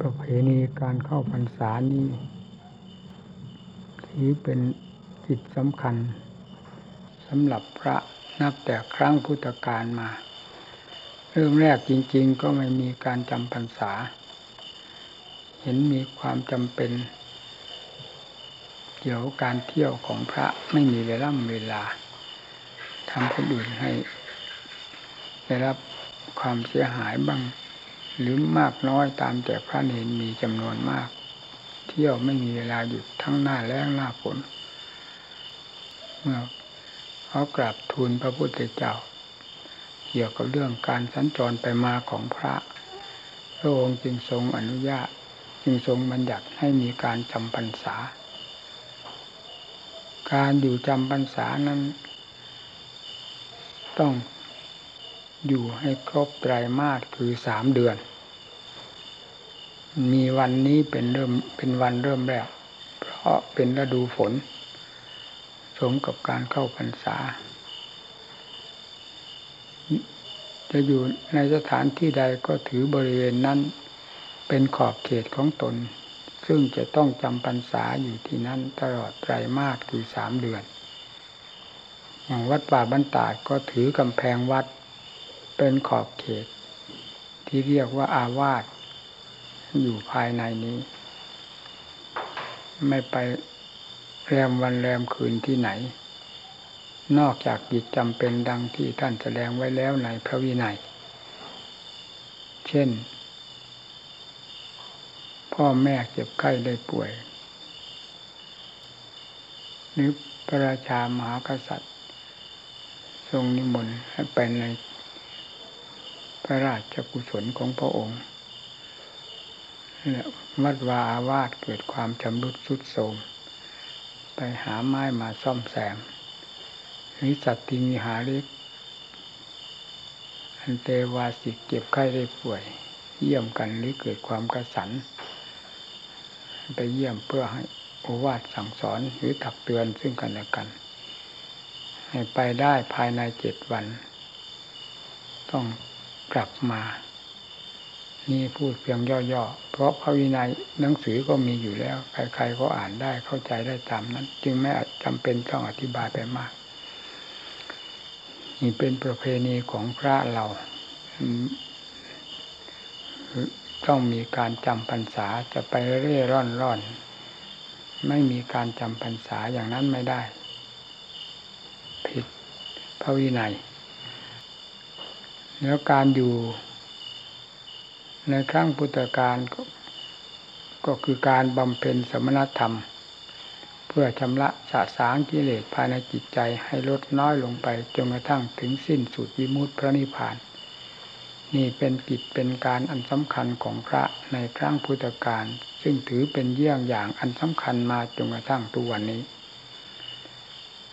ประเพณีการเข้าพรรษานี้ถือเป็นกิจสำคัญสำหรับพระนับแต่ครั้งพุทธกาลมา เริ่มแรกจริง ๆ ก็ไม่มีการจำพรรษา เห็นมีความจำเป็น เกี่ยวกับการเที่ยวของพระไม่มีเวลาเวลาทำคนอื่นให้ ได้รับความเสียหายบ้าง หรือมากน้อยตามแต่พระเนรมีจำนวนมาก เที่ยวไม่มีเวลาหยุดทั้งหน้าแล้งหน้าฝนเมื่อเขากราบทูลพระพุทธเจ้า เกี่ยวกับเรื่องการสัญจรไปมาของพระ พระองค์จึงทรงอนุญาตจึงทรงบัญญัติให้มีการจำพรรษา การอยู่จำพรรษานั้น ต้องอยู่ให้ครบไตรมาสคือสามเดือน มีวันนี้เป็นเริ่มเป็นวันเริ่มแรก เพราะเป็นฤดูฝน สมกับการเข้าพรรษา จะอยู่ในสถานที่ใดก็ถือบริเวณนั้น เป็นขอบเขตของตน ซึ่งจะต้องจำพรรษาอยู่ที่นั้นตลอดไตรมาสคือสามเดือน อย่างวัดป่าบ้านตาดก็ถือกำแพงวัด เป็นขอบเขต ที่เรียกว่าอาวาส อยู่ภายในนี้ ไม่ไปแรมวันแรมคืนที่ไหน นอกจากกิจจำเป็นดังที่ท่านแสดงไว้แล้วในพระวินัย เช่น พ่อแม่เจ็บไข้ได้ป่วย หรือพระราชามหากษัตริย์ ทรงนิมนต์ให้ไปในพระราชกุศลของพระองค์ วัดวาอาวาสเกิดความชำรุดทรุดโทรมไปหาไม้มาซ่อมแซมนิสัตติมิหาริกอันเตวาสิกเก็บไข้ได้ป่วย เยี่ยมกันหรือเกิดความกระสัน ไปเยี่ยมเพื่อให้โอวาทสั่งสอนหรือตักเตือนซึ่งกันและกัน ให้ไปได้ภายในเจ็ดวัน ต้องกลับมา นี่พูดเพียงย่อๆ เพราะพระวินัยหนังสือก็มีอยู่แล้ว ใครๆก็อ่านได้เข้าใจได้ตามนั้น จึงไม่จำเป็นต้องอธิบายไปมากนี่เป็นประเพณีของพระเรา ต้องมีการจำพรรษาจะไปเร่ร่อนร่อน ไม่มีการจำพรรษาอย่างนั้นไม่ได้ ผิดพระวินัย แล้วการอยู่ ในครั้งพุทธกาลกก็คือการบำเพ็ญสมณธรรม เพื่อชำระสะสางกิเลสภายในจิตใจให้ลดน้อยลงไปจนกระทั่งถึงสิ้นสุดวิมุตติพระนิพพาน นี่เป็นกิจเป็นการอันสำคัญของพระในครั้งพุทธกาลซึ่งถือเป็นเยี่ยงอย่างอันสำคัญมาจนกระทั่งตัววันนี้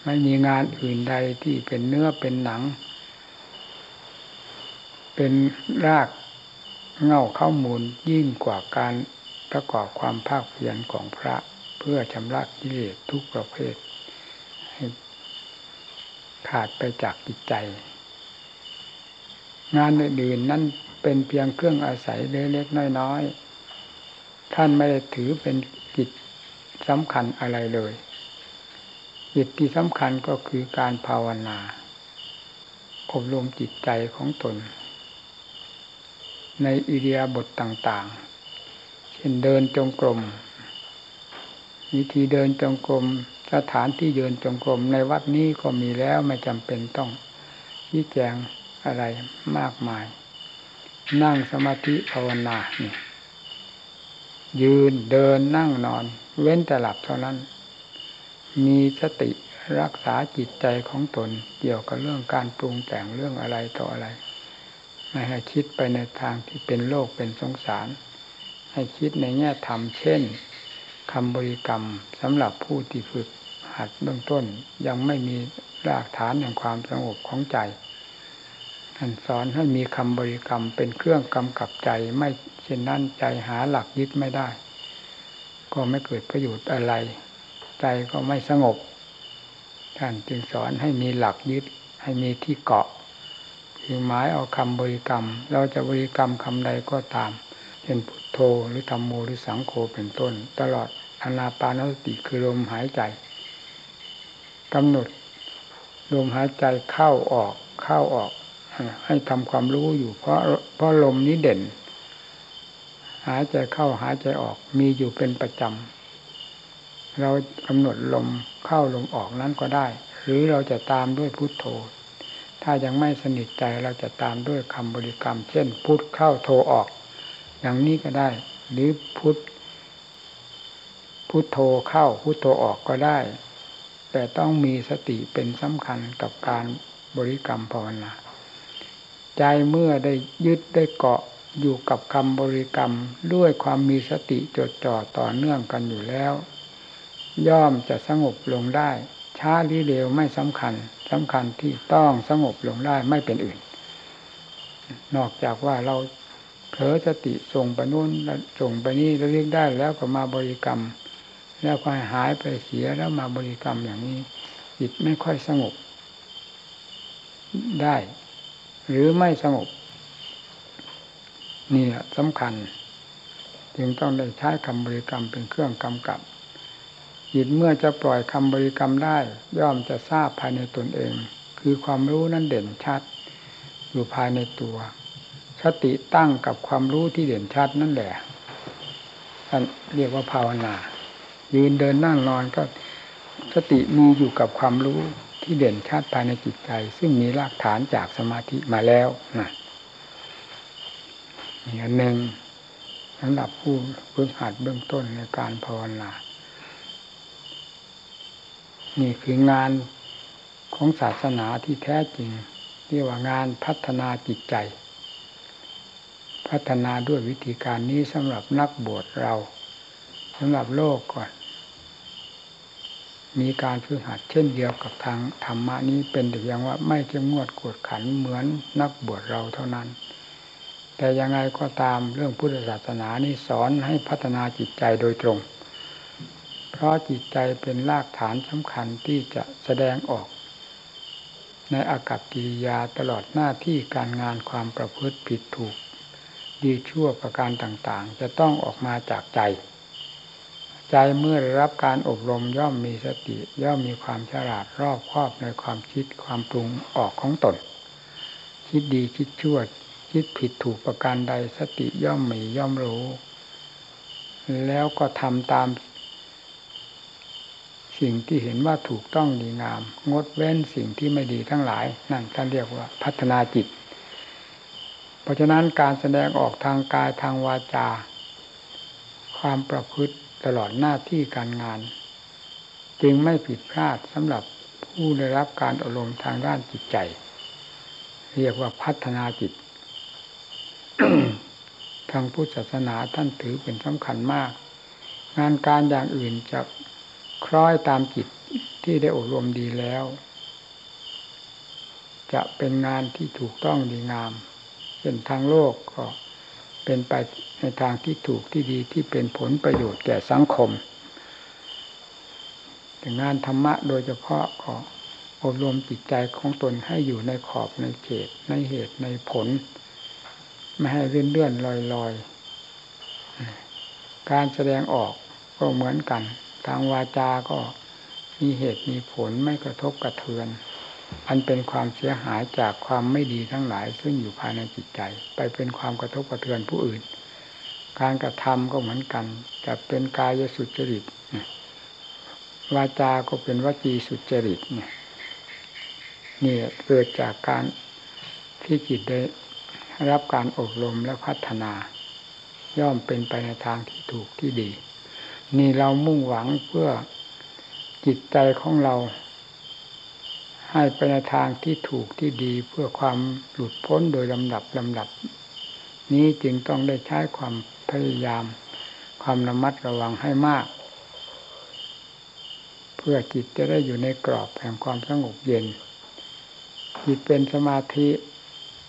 ไม่มีงานอื่นใดที่เป็นเนื้อเป็นหนัง เป็นราก เง่าข้ามูลยิ่งกว่าการประกอบความภาคเพียรของพระเพื่อชำระกิเลสทุกประเภท ให้ขาดไปจากจิตใจ งานอื่นๆนั่นเป็นเพียงเครื่องอาศัยเล็กๆน้อยๆท่านไม่ได้ถือเป็นกิจสำคัญอะไรเลยกิจที่สำคัญก็คือการภาวนาอบรมจิตใจของตน ในอิริยาบถต่างๆ เช่นเดินจงกรมวิธีเดินจงกรมสถานที่เดินจงกรมในวัดนี้ก็มีแล้วไม่จำเป็นต้องยี่แจงอะไรมากมาย นั่งสมาธิภาวนานี่ยืนเดินนั่งนอน เว้นแต่หลับเท่านั้น มีสติรักษาจิตใจของตนเกี่ยวกับเรื่องการปรุงแต่งเรื่องอะไรต่ออะไร ไม่ให้คิดไปในทางที่เป็นโลกเป็นสงสาร ให้คิดในแง่ธรรมเช่นคำบริกรรมสำหรับผู้ที่ฝึกหัดเบื้องต้นยังไม่มีรากฐานแห่งความสงบของใจท่านสอนให้มีคำบริกรรมเป็นเครื่องกำกับใจไม่เช่นนั้นใจหาหลักยึดไม่ได้ ก็ไม่เกิดประโยชน์อะไร ใจก็ไม่สงบ ท่านจึงสอนให้มีหลักยึดให้มีที่เกาะ คือหมายเอาคำบริกรรม เราจะบริกรรมคำใดก็ตามเช่นพุทโธหรือธรรมโมหรือสังโฆเป็นต้น ตลอดอนาปานสติคือลมหายใจกำหนดลมหายใจเข้าออกเข้าออก ให้ทำความรู้อยู่ เพราะเพราะลมนี้เด่น หายใจเข้าหายใจออกมีอยู่เป็นประจำเรากำหนดลมเข้าลมออกนั้นก็ได้ หรือเราจะตามด้วยพุทโธ ถ้ายังไม่สนิทใจเราจะตามด้วยคำบริกรรม เช่น พุทธเข้าโทออก อย่างนี้ก็ได้ หรือพุทพุทโธเข้าพุทโธออกก็ได้ แต่ต้องมีสติเป็นสำคัญกับการบริกรรมภาวนาใจเมื่อได้ยึดได้เกาะอยู่กับคำบริกรรมด้วยความมีสติจดจ่อต่อเนื่องกันอยู่แล้ว ย่อมจะสงบลงได้ ช้าหรือเร็วไม่สำคัญ สำคัญที่ต้องสงบลงได้ไม่เป็นอื่น นอกจากว่าเราเผลอสติส่งไปนู่นส่งไปนี่เรียกได้แล้วก็มาบริกรรม แล้วก็หายไปเสียแล้วมาบริกรรมอย่างนี้จิตไม่ค่อยสงบ ได้ หรือไม่สงบ นี่แหละสำคัญ จึงต้องได้ใช้คำบริกรรมเป็นเครื่องกำกับ จิตเมื่อจะปล่อยคำบริกรรมได้ ย่อมจะทราบภายในตนเอง คือความรู้นั้นเด่นชัด อยู่ภายในตัว สติตั้งกับความรู้ที่เด่นชัดนั่นแหละท่านเรียกว่าภาวนา ยืนเดินนั่งนอนก็สติมีอยู่กับความรู้ที่เด่นชัดภายในจิตใจ ซึ่งมีรากฐานจากสมาธิมาแล้วนะอีกอันหนึ่งสำหรับผู้ฝึกหัดเบื้องต้นในการภาวนา นี่คืองานของศาสนาที่แท้จริงเรียกว่างานพัฒนาจิตใจ พัฒนาด้วยวิธีการนี้สำหรับนักบวชเราสำหรับโลกก่อน มีการฝึกหัดเช่นเดียวกับทางธรรมะนี้เป็นแต่เพียงว่าไม่เข้มงวดกวดขันเหมือนนักบวชเราเท่านั้น แต่ยังไงก็ตามเรื่องพุทธศาสนานี้สอนให้พัฒนาจิตใจโดยตรง เพราะจิตใจเป็นรากฐานสำคัญที่จะแสดงออก ในอากับกิริยาตลอดหน้าที่การงานความประพฤติผิดถูก ดีชั่วประการต่างๆ จะต้องออกมาจากใจ ใจเมื่อรับการอบรมย่อมมีสติย่อมมีความฉลาดรอบครอบในความคิดความปรุงออกของตน คิดดีคิดชั่วคิดผิดถูกประการใดสติย่อมมีย่อมรู้ แล้วก็ทำตาม สิ่งที่เห็นว่าถูกต้องดีงาม งดเว้นสิ่งที่ไม่ดีทั้งหลาย นั่นท่านเรียกว่าพัฒนาจิต เพราะฉะนั้นการแสดงออกทางกายทางวาจา ความประพฤติตลอดหน้าที่การงาน จึงไม่ผิดพลาดสำหรับผู้ได้รับการอบรมทางด้านจิตใจ เรียกว่าพัฒนาจิต ทางพุทธศาสนาท่านถือเป็นสำคัญมาก งานการอย่างอื่นจะ คล้อยตามจิตที่ได้อบรมดีแล้ว จะเป็นงานที่ถูกต้องดีงามเช่นทางโลกก็เป็นไปในทางที่ถูกที่ดีที่เป็นผลประโยชน์แก่สังคม แต่งานธรรมะโดยเฉพาะขออบรมจิตใจของตนให้อยู่ในขอบในเขต ในเหตุในผล ไม่ให้เลื่อนเลื่อนลอยลอยการแสดงออกก็เหมือนกัน ทางวาจาก็มีเหตุมีผลไม่กระทบกระเทือน อันเป็นความเสียหายจากความไม่ดีทั้งหลาย ซึ่งอยู่ภายในจิตใจ ไปเป็นความกระทบกระเทือนผู้อื่น การกระทำก็เหมือนกันจะเป็นกายสุจริตวาจาก็เป็นวจีสุจริตเนี่ยนี่เกิดจากการที่จิตได้รับการอบรมและพัฒนา ย่อมเป็นไปในทางที่ถูกที่ดี นี่เรามุ่งหวังเพื่อจิตใจของเรา ให้ไปในทางที่ถูกที่ดีเพื่อความหลุดพ้นโดยลำดับลำดับ นี้จึงต้องได้ใช้ความพยายาม ความระมัดระวังให้มาก เพื่อจิตจะได้อยู่ในกรอบแห่งความสงบเย็น จิตเป็นสมาธิ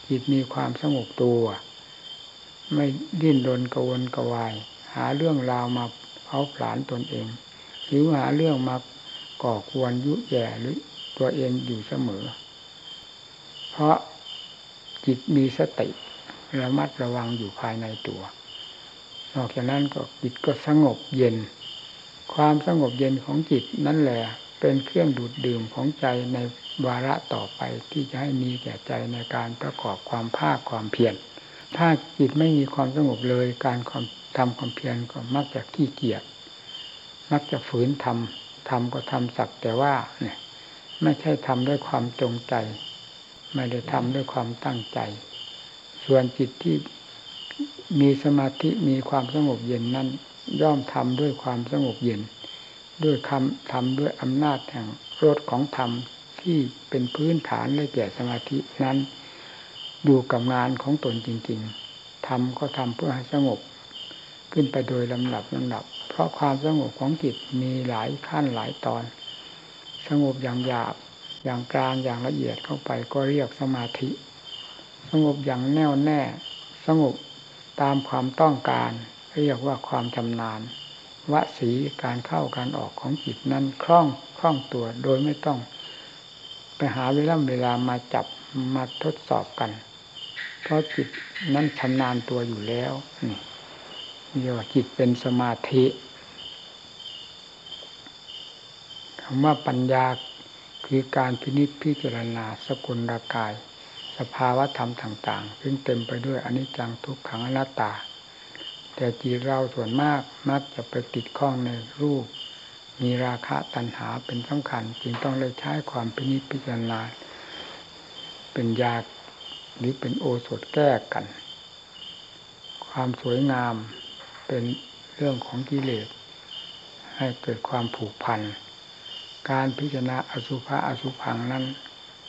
จิตมีความสงบตัว ไม่ดิ้นรนกระวนกระวาย หาเรื่องราวมา เผาผลาญตนเอง หรือหาเรื่องมาก่อควรยุแย่หรือตัวเองอยู่เสมอ เพราะจิตมีสติระมัดระวังอยู่ภายในตัวนอกจากนั้นก็จิตก็สงบเย็น ความสงบเย็นของจิตนั่นแหละเป็นเครื่องดูดดื่มของใจในวาระต่อไปที่จะให้มีแก่ใจในการประกอบความภาคความเพียรถ้าจิตไม่มีความสงบเลยการความทำความเพียรก็มักจะขี้เกียจมักจะฝืนทำทำก็ทำสักแต่ว่าเนี่ย ไม่ใช่ทำด้วยความจงใจ ไม่ได้ทำด้วยความตั้งใจ ส่วนจิตที่มีสมาธิมีความสงบเย็นนั้นย่อมทำด้วยความสงบเย็น ด้วยคำทำด้วยอำนาจแห่งรสของธรรมที่เป็นพื้นฐานเลยแก่สมาธินั้นอยู่กับงานของตนจริง ๆทำก็ทำเพื่อให้สงบ ขึ้นไปโดยลำดับลำดับ เพราะความสงบของจิตมีหลายขั้นหลายตอน สงบอย่างหยาบอย่างกลางอย่างละเอียดเข้าไปก็เรียกสมาธิ สงบอย่างแน่วแน่ สงบตามความต้องการ เรียกว่าความชำนาญวสีการเข้าการออกของจิตนั้นคล่องคล่องตัวโดยไม่ต้อง ไปหาเวลาเวลามาจับมาทดสอบกัน เพราะจิตนั้นชำนาญตัวอยู่แล้วนี่ เรียกว่าจิตเป็นสมาธิคำว่าปัญญาคือการพินิจพิจารณาสกุลรากาย สภาวะธรรมต่าง ๆ ซึ่งเต็มไปด้วยอนิจจังทุกขังอนัตตา แต่จิตเราส่วนมากมักจะไปติดข้องในรูป มีราคะตัณหาเป็นสำคัญ จึงต้องเลยใช้ความพินิจพิจารณา เป็นยาหรือเป็นโอสถแก้กัน ความสวยงาม เป็นเรื่องของกิเลส ให้เกิดความผูกพัน การพิจารณาอสุภะอสุพังนั้น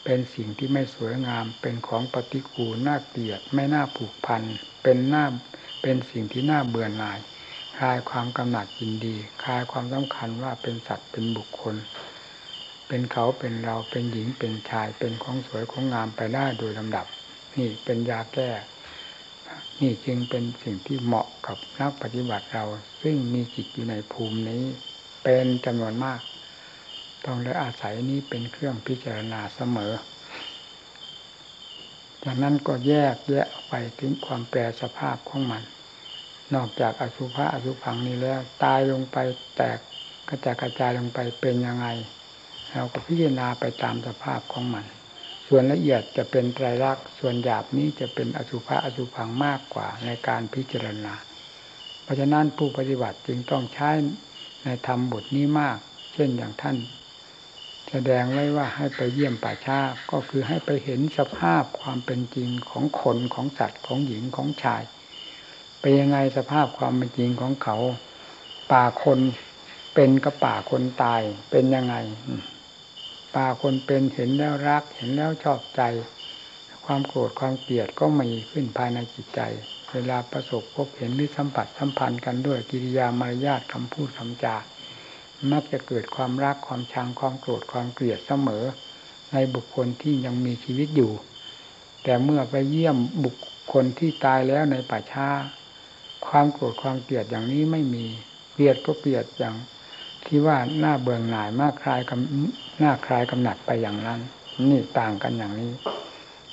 เป็นสิ่งที่ไม่สวยงาม เป็นของปฏิกูลน่าเกลียด ไม่น่าผูกพัน เป็นหน้า เป็นสิ่งที่น่าเบื่อหน่าย คลายความกำหนัดยินดี คลายความสำคัญว่าเป็นสัตว์เป็นบุคคล เป็นเขาเป็นเรา เป็นหญิง เป็นชาย เป็นของสวยของงามไปได้โดยลำดับ นี่เป็นยาแก้ นี่จึงเป็นสิ่งที่เหมาะกับนักปฏิบัติเรา ซึ่งมีจิตอยู่ในภูมินี้ เป็นจำนวนมาก ต้องเลยอาศัยนี้เป็นเครื่องพิจารณาเสมอ จากนั้นก็แยกแยะไปถึงความแปรสภาพของมัน นอกจากอสุภะอสุพังนี้แล้ว ตายลงไปแตกกระจายกระจายลงไปเป็นยังไง เราก็พิจารณาไปตามสภาพของมัน ส่วนละเอียดจะเป็นไตรลักษณ์ส่วนหยาบนี้จะเป็นอสุภะอสุพังมากกว่าในการพิจารณา เพราะฉะนั้นผู้ปฏิบัติจึงต้องใช้ในธรรมบทนี้มาก เช่นอย่างท่าน แสดงไว้ว่าให้ไปเยี่ยมป่าชาก็คือให้ไปเห็นสภาพความเป็นจริงของคนของสัตว์ของหญิงของชายไปยังไงสภาพความเป็นจริงของเขา ป่าคนเป็นกับป่าคนตายเป็นยังไง ป่าคนเป็นเห็นแล้วรัก เห็นแล้วชอบใจ ความโกรธความเกลียดก็มีขึ้นภายในจิตใจ เวลาประสบพบเห็นหรือสัมผัสสัมพันธ์กันด้วยกิริยามารยาทคำพูดคำจา มักจะเกิดความรักความชังความโกรธความเกลียดเสมอ ในบุคคลที่ยังมีชีวิตอยู่ แต่เมื่อไปเยี่ยมบุคคลที่ตายแล้วในป่าช้าความโกรธความเกลียดอย่างนี้ไม่มีเกลียดก็เกลียดอย่างที่ว่าหน้าเบื่อหน่ายมากคลายกำ หน้าคลายกำหนัดไปอย่างนั้น นี่ต่างกันอย่างนี้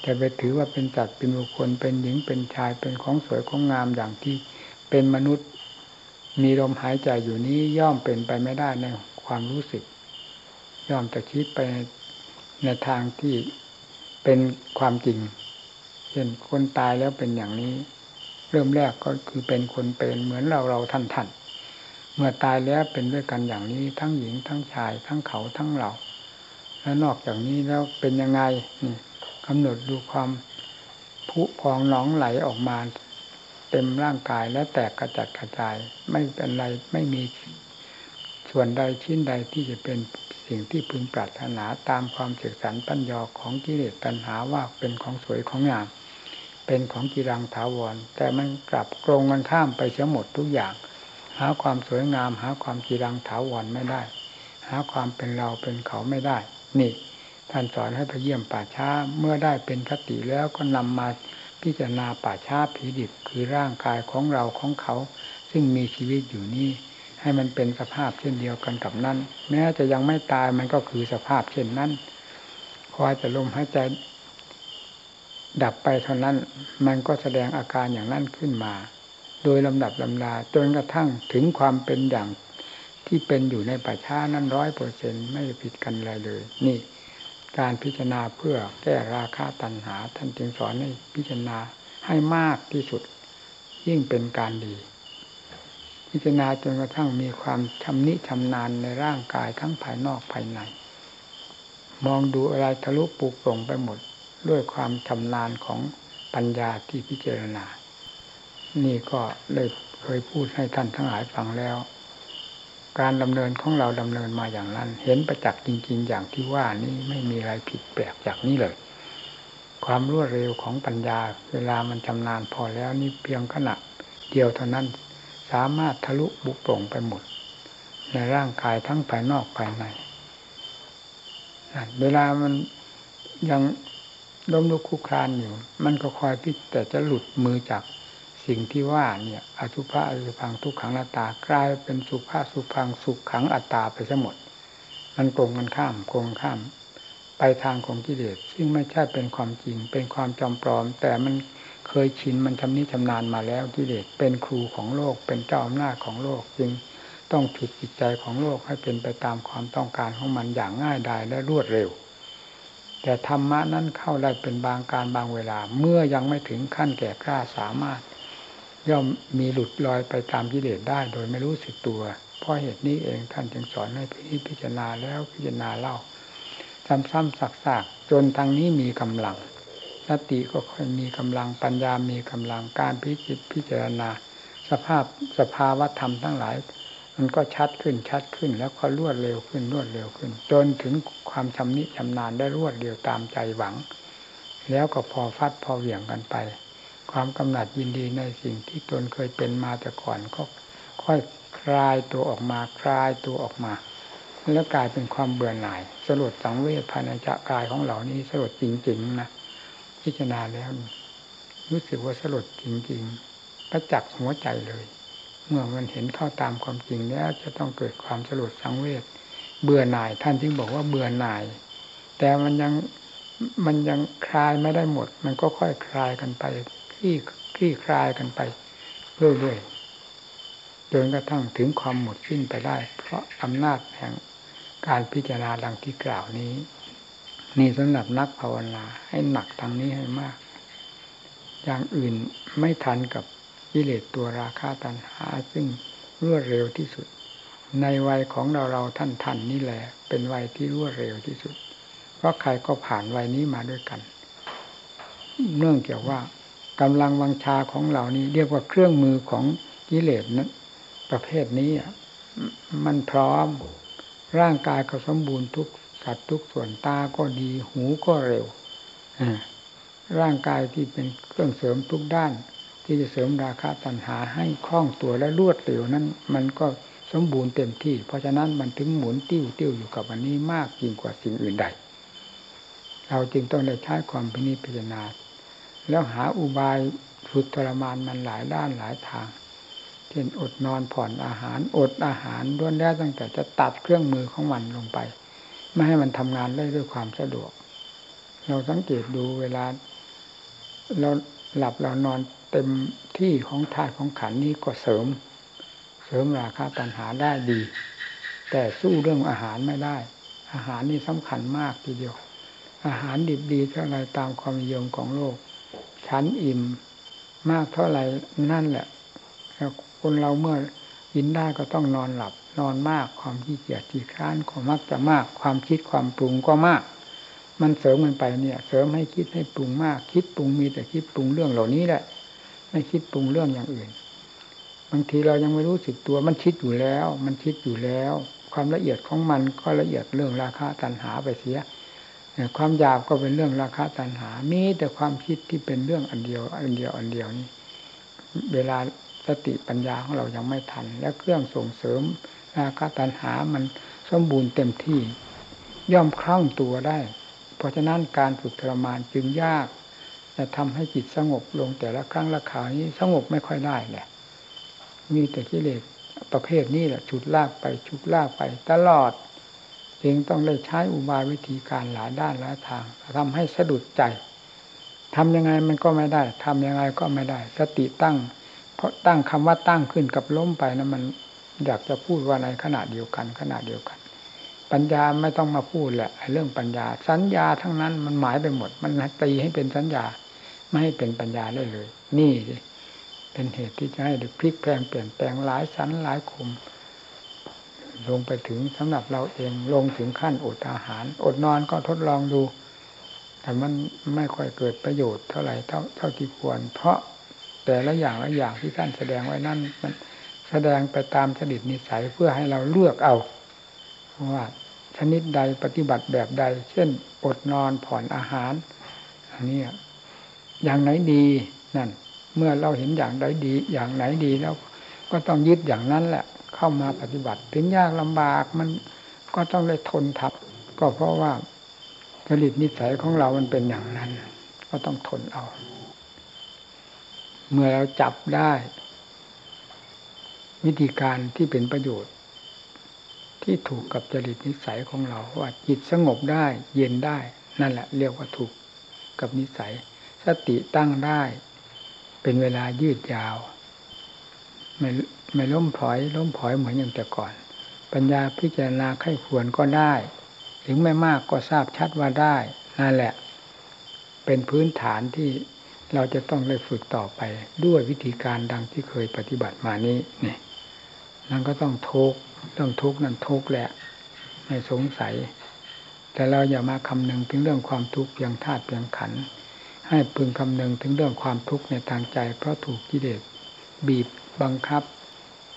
แต่ไปถือว่าเป็นจัดเป็นบุคคลเป็นหญิงเป็นชายเป็นของสวยของงามอย่างที่เป็นมนุษย์ มีลมหายใจอยู่นี้ย่อมเป็นไปไม่ได้ในความรู้สึก ย่อมจะคิดไปในทางที่เป็นความจริงเช่นคนตายแล้วเป็นอย่างนี้ เริ่มแรกก็คือเป็นคนเป็นเหมือนเราเราท่านท่านเมื่อตายแล้วเป็นด้วยกันอย่างนี้ทั้งหญิงทั้งชาย ทั้งเขาทั้งเรา แล้วนอกจากนี้แล้วเป็นยังไงนี่กำหนดดูความผุพองหนองไหลออกมาเต็มร่างกายและแตกกระจัดกระจาย ไม่เป็นไรไม่มีส่วนใดชิ้นใดที่จะเป็นสิ่งที่พึงปรารถนาตามความเสกสรรปัญญาของกิเลสตัณหาว่าเป็นของสวยของงาม เป็นของกีรังถาวร แต่มันกลับกรงกันข้ามไปเสียหมดทุกอย่าง หาความสวยงาม หาความกีรังถาวรไม่ได้ หาความเป็นเราเป็นเขาไม่ได้ นี่ท่านสอนให้ไปเยี่ยมป่าช้า เมื่อได้เป็นคติแล้วก็นำมาพิจารณาป่าช้าผีดิบคือร่างกายของเราของเขา ซึ่งมีชีวิตอยู่นี่ ให้มันเป็นสภาพเช่นเดียวกันกับนั้น แม้จะยังไม่ตายมันก็คือสภาพเช่นนั้นคอยจะลมหายใจดับไปเท่านั้น มันก็แสดงอาการอย่างนั้นขึ้นมา โดยลำดับลำดาจนกระทั่งถึงความเป็นอย่าง ที่เป็นอยู่ในป่าช้านั้นร้อยเปอร์เซ็นไม่ผิดกันอะไรเลย นี่การพิจารณาเพื่อแก้ราคาตัณหา ท่านจึงสอนให้พิจารณาให้มากที่สุด ยิ่งเป็นการดี พิจารณาจนกระทั่งมีความชำนิชำนาญในร่างกายทั้งภายนอกภายใน มองดูอะไรทะลุปลุกปร่งไปหมด ด้วยความชำนาญของปัญญาที่พิจารณา นี่ก็เลยเคยพูดให้ท่านทั้งหลายฟังแล้ว การดำเนินของเราดำเนินมาอย่างนั้น เห็นประจักษ์จริง ๆ อย่างที่ว่านี้ไม่มีอะไรผิดแปลกจากนี้เลย ความรวดเร็วของปัญญา เวลามันชำนาญพอแล้วนี่เพียงขณะเดียวเท่านั้น สามารถทะลุบุกโปร่งไปหมด ในร่างกายทั้งภายนอกภายในเวลามันยังล้มลุกคุกคลานอยู่ มันก็คอยที่แต่จะหลุดมือจาก สิ่งที่ว่าเนี่ยอสุภะอสุพังทุกขังอัตตากลายเป็นสุภาสุพังสุขขังอัตตาไปซะหมด มันตรงกันข้ามโกงข้าม ไปทางของกิเลสซึ่งไม่ใช่เป็นความจริง เป็นความจำปลอม แต่มันเคยชินมันชำนิชำนาญมาแล้วกิเลสเป็นครูของโลก เป็นเจ้าอำนาจของโลกจึงต้องผิดจิตใจของโลกให้เป็นไปตามความต้องการของมันอย่างง่ายดายและรวดเร็ว แต่ธรรมะนั้นเข้าได้เป็นบางการบางเวลา เมื่อยังไม่ถึงขั้นแก่กล้าสามารถ ย่อมมีหลุดลอยไปตามกิเลสได้โดยไม่รู้สึกตัว เพราะเหตุนี้เองท่านจึงสอนให้พิจารณาแล้วพิจารณาเล่า ซ้ำๆสักๆจนทางนี้มีกำลังสติก็ค่อยมีกำลังปัญญามีกำลังการพิจิตพิจารณา สภาพสภาวธรรมทั้งหลาย มันก็ชัดขึ้นชัดขึ้น แล้วก็รวดเร็วขึ้นรวดเร็วขึ้น จนถึงความชำนิชำนาญได้รวดเร็วตามใจหวัง แล้วก็พอฟัดพอเหวี่ยงกันไป ความกำหนัดยินดีในสิ่งที่ตนเคยเป็นมาแต่ก่อนก็ค่อยคลายตัวออกมาคลายตัวออกมา แล้วกลายเป็นความเบื่อหน่าย สลดสังเวชภายในจะกายของเหล่านี้สลดจริงๆนะพิจารณาแล้ว รู้สึกว่าสลดจริงๆประจักษ์หัวใจเลย เมื่อมันเห็นเข้าตามความจริงแล้วจะต้องเกิดความสลดสังเวชเบื่อหน่าย ท่านจึงบอกว่าเบื่อหน่าย แต่มันยังมันยังคลายไม่ได้หมด มันก็ค่อยคลายกันไป คลี่คลี่คลายกันไปเรื่อยๆจนกระทั่งถึงความหมดสิ้นไปได้ เพราะอำนาจแห่งการพิจารณาดังที่กล่าวนี้ นี่สำหรับนักภาวนาให้หนักทางนี้ให้มาก อย่างอื่นไม่ทันกับกิเลสตัวราคาตัณหา ซึ่งรวดเร็วที่สุด ในวัยของเราเราท่านท่านนี่แหละ เป็นวัยที่รวดเร็วที่สุด เพราะใครก็ผ่านวัยนี้มาด้วยกัน เนื่องเกี่ยวว่า กำลังวังชาของเหล่านี้ เรียกว่าเครื่องมือของกิเลสนั้นประเภทนี้มันพร้อมร่างกายก็สมบูรณ์ทุกสัดทุกส่วนตาก็ดี หูก็เร็วร่างกายที่เป็นเครื่องเสริมทุกด้าน ที่จะเสริมราคาตัณหาให้คล่องตัวและรวดเร็วนั้น มันก็สมบูรณ์เต็มที่ เพราะฉะนั้นมันถึงหมุนติ้วติ้วอยู่กับอันนี้มากยิ่งกว่าสิ่งอื่นใด เราจึงต้องได้ใช้ความพินิจพิจารณา แล้วหาอุบายฝึกทรมานมันหลายด้านหลายทาง เช่นอดนอนผ่อนอาหารอดอาหารด้วนแล้วตั้งแต่จะตัดเครื่องมือของมันลงไป ไม่ให้มันทำงานได้ด้วยความสะดวก เราสังเกตดูเวลา เราหลับเรานอนเต็มที่ของธาตุของขันนี้ก็เสริม เสริมราคาปัญหาได้ดี แต่สู้เรื่องอาหารไม่ได้ อาหารนี่สำคัญมากทีเดียว อาหารดิบดีเท่าไรตามความนิยมของโลก ฉันอิ่มมากเท่าไหร่นั่นแหละคนเราเมื่อกินได้ก็ต้องนอนหลับ นอนมากความขี้เกียจขี้ค้านก็มักจะมาก ความคิดความปรุงก็มาก มันเสริมมันไปเนี่ย เสริมให้คิดให้ปรุงมาก คิดปรุงมีแต่คิดปรุงเรื่องเหล่านี้แหละ ไม่คิดปรุงเรื่องอย่างอื่น บางทีเรายังไม่รู้สึกตัวมันคิดอยู่แล้ว มันคิดอยู่แล้ว ความละเอียดของมันก็ละเอียดเรื่องราคาตัณหาไปเสีย ความหยาบก็เป็นเรื่องราคะตัณหา มีแต่ความคิดที่เป็นเรื่องอันเดียว อันเดียวอันเดียวนี้เวลาสติปัญญาของเรายังไม่ทัน และเครื่องส่งเสริมราคะตัณหามันสมบูรณ์เต็มที่ ย่อมคล่องตัวได้ เพราะฉะนั้นการฝึกทรมานจึงยากจะทำให้จิตสงบลงแต่ละครั้งละคราวนี้สงบไม่ค่อยได้แหละมีแต่กิเลสประเภทนี้แหละฉุดลากไปฉุดลากไปตลอด จึงต้องได้ใช้อุบายวิธีการหลายด้านหลายทางทำให้สะดุดใจทำยังไงมันก็ไม่ได้ทำยังไงก็ไม่ได้ สติตั้ง เพราะตั้งคำว่าตั้งขึ้นกับล้มไปนะมันอยากจะพูดว่าในขณะเดียวกันขณะเดียวกัน ปัญญาไม่ต้องมาพูดแหละเรื่องปัญญา สัญญาทั้งนั้นมันหมายไปหมด มันตีให้เป็นสัญญา ไม่ให้เป็นปัญญาได้เลย นี่เป็นเหตุที่จะให้พลิกแปลงเปลี่ยนแปลงหลายสันหลายคม ลงไปถึงสำหรับเราเองลงถึงขั้นอดอาหาร อดนอนก็ทดลองดู แต่มันไม่ค่อยเกิดประโยชน์เท่าไหร่เท่าเท่าที่ควร เพราะแต่ละอย่างละอย่างที่ท่านแสดงไว้นั่นมันแสดงไปตามจดิตนิสัยเพื่อให้เราเลือกเอาว่าชนิดใดปฏิบัติแบบใด เช่น อดนอนผ่อนอาหารอันนี้อย่างไหนดีนั่น เมื่อเราเห็นอย่างใดดี อย่างไหนดีแล้ว ก็ต้องยึดอย่างนั้นแหละ เข้ามาปฏิบัติ ถึงยากลำบากมันก็ต้องได้ทนทับ ก็เพราะว่าจริตนิสัยของเรามันเป็นอย่างนั้น ก็ต้องทนเอา เมื่อเราจับได้ วิธีการที่เป็นประโยชน์ ที่ถูกกับจริตนิสัยของเราว่าจิตสงบได้ เย็นได้ นั่นแหละ เรียกว่าถูกกับนิสัย สติตั้งได้ เป็นเวลายืดยาวไม่ ไม่ล้มพลอย ล้มพลอยเหมือนอย่างแต่ก่อน ปัญญาพิจารณาไข้ควรก็ได้ ถึงไม่มากก็ทราบชัดว่าได้นั่นแหละ เป็นพื้นฐานที่เราจะต้องได้ฝึกต่อไปด้วยวิธีการดังที่เคยปฏิบัติมานี้นี่นั่นก็ต้องทุกต้องทุกนั่นทุกแหละไม่สงสัย แต่เราอย่ามาคำนึงถึงเรื่องความทุกข์เพียงธาตุเพียงขันให้พึงคำนึงถึงเรื่องความทุกข์ในทางใจ เพราะถูกกิเลสบีบบังคับ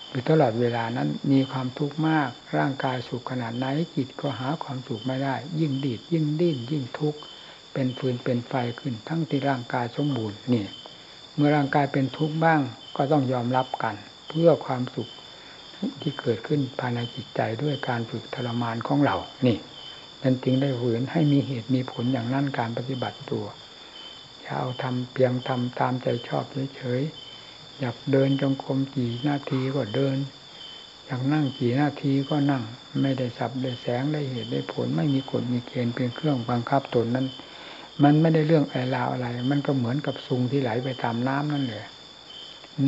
อยู่ตลอดเวลานั้นมีความทุกข์มากร่างกายสุขขนาดไหนจิตก็หาความสุขไม่ได้ ยิ่งดีดยิ่งดิ้นยิ่งทุกข์เป็นฟืนเป็นไฟขึ้นทั้งที่ร่างกายสมบูรณ์นี่เมื่อร่างกายเป็นทุกข์บ้างก็ต้องยอมรับกัน เพื่อความสุขที่เกิดขึ้นภายในจิตใจด้วยการฝึกทรมานของเรานี่นั่นจึงได้ฝืนให้มีเหตุมีผลอย่างนั้นการปฏิบัติตัวอย่าเอาทำเพียงทำตามใจชอบเฉยๆ อยากเดินจงกรมกี่นาทีก็เดิน อยากนั่งกี่นาทีก็นั่ง ไม่ได้สับได้แสงได้เหตุได้ผล ไม่มีกฎมีเกณฑ์เป็นเครื่องบังคับตนนั้น มันไม่ได้เรื่องไอราวอะไร มันก็เหมือนกับซุงที่ไหลไปตามน้ำนั่นแหละ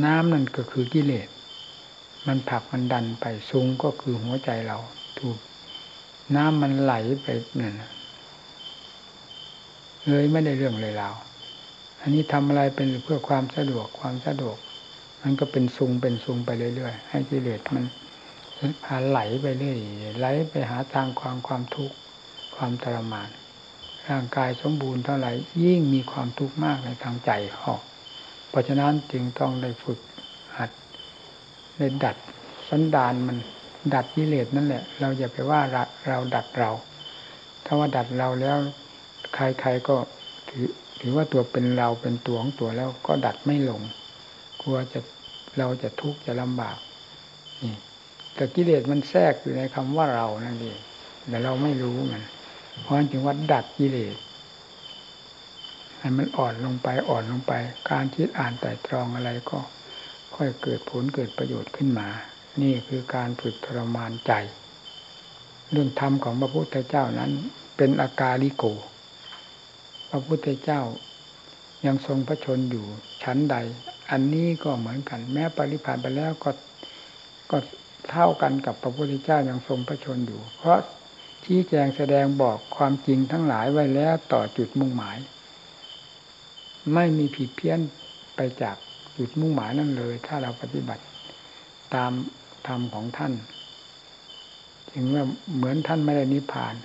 น้ำนั่นก็คือกิเลส มันผลักมันดันไปซุงก็คือหัวใจเรา ถูก น้ำมันไหลไปเนี่ยเลยไม่ได้เรื่องเลยเราอันนี้ทำอะไรเป็นเพื่อความสะดวกความสะดวก มันก็เป็นซุงเป็นซุงไปเรื่อยๆให้กิเลสมันพาไหลไปเรื่อยไหลไปหาทางความความทุกข์ความทรมาน ร่างกายสมบูรณ์เท่าไหร่ยิ่งมีความทุกข์มากในทางใจออก เพราะฉะนั้นจึงต้องได้ฝึกหัดได้ดัดสันดานมันดัดกิเลสนั่นแหละ เราอย่าไปว่าเราดัดเรา ถ้าว่าดัดเราแล้ว ใครๆก็ถือถือว่าตัวเป็นเราเป็นตัวของตัวแล้วก็ดัดไม่ลง กลัวจะเราจะทุกข์จะลำบากนี่แต่กิเลสมันแทรกอยู่ในคำว่าเรานั่นเองแต่เราไม่รู้มันเพราะนั้นจึงว่าดัดกิเลสให้มันอ่อนลงไปอ่อนลงไป การคิดอ่านแต่ตรองอะไรก็ ค่อยเกิดผลเกิดประโยชน์ขึ้นมา นี่คือการฝึกทรมานใจ เรื่องธรรมของพระพุทธเจ้านั้น เป็นอากาลิโก พระพุทธเจ้ายังทรงพระชนอยู่ชั้นใด อันนี้ก็เหมือนกัน แม้ปริพานไปแล้วก็ก็เท่ากันกับพระพุทธเจ้ายังทรงพระชนอยู่ เพราะชี้แจงแสดงบอกความจริงทั้งหลายไว้แล้วต่อจุดมุ่งหมาย ไม่มีผิดเพี้ยนไปจากจุดมุ่งหมายนั่นเลย ถ้าเราปฏิบัติตามธรรมของท่านถึงว่าเหมือนท่านไม่ได้นิพพาน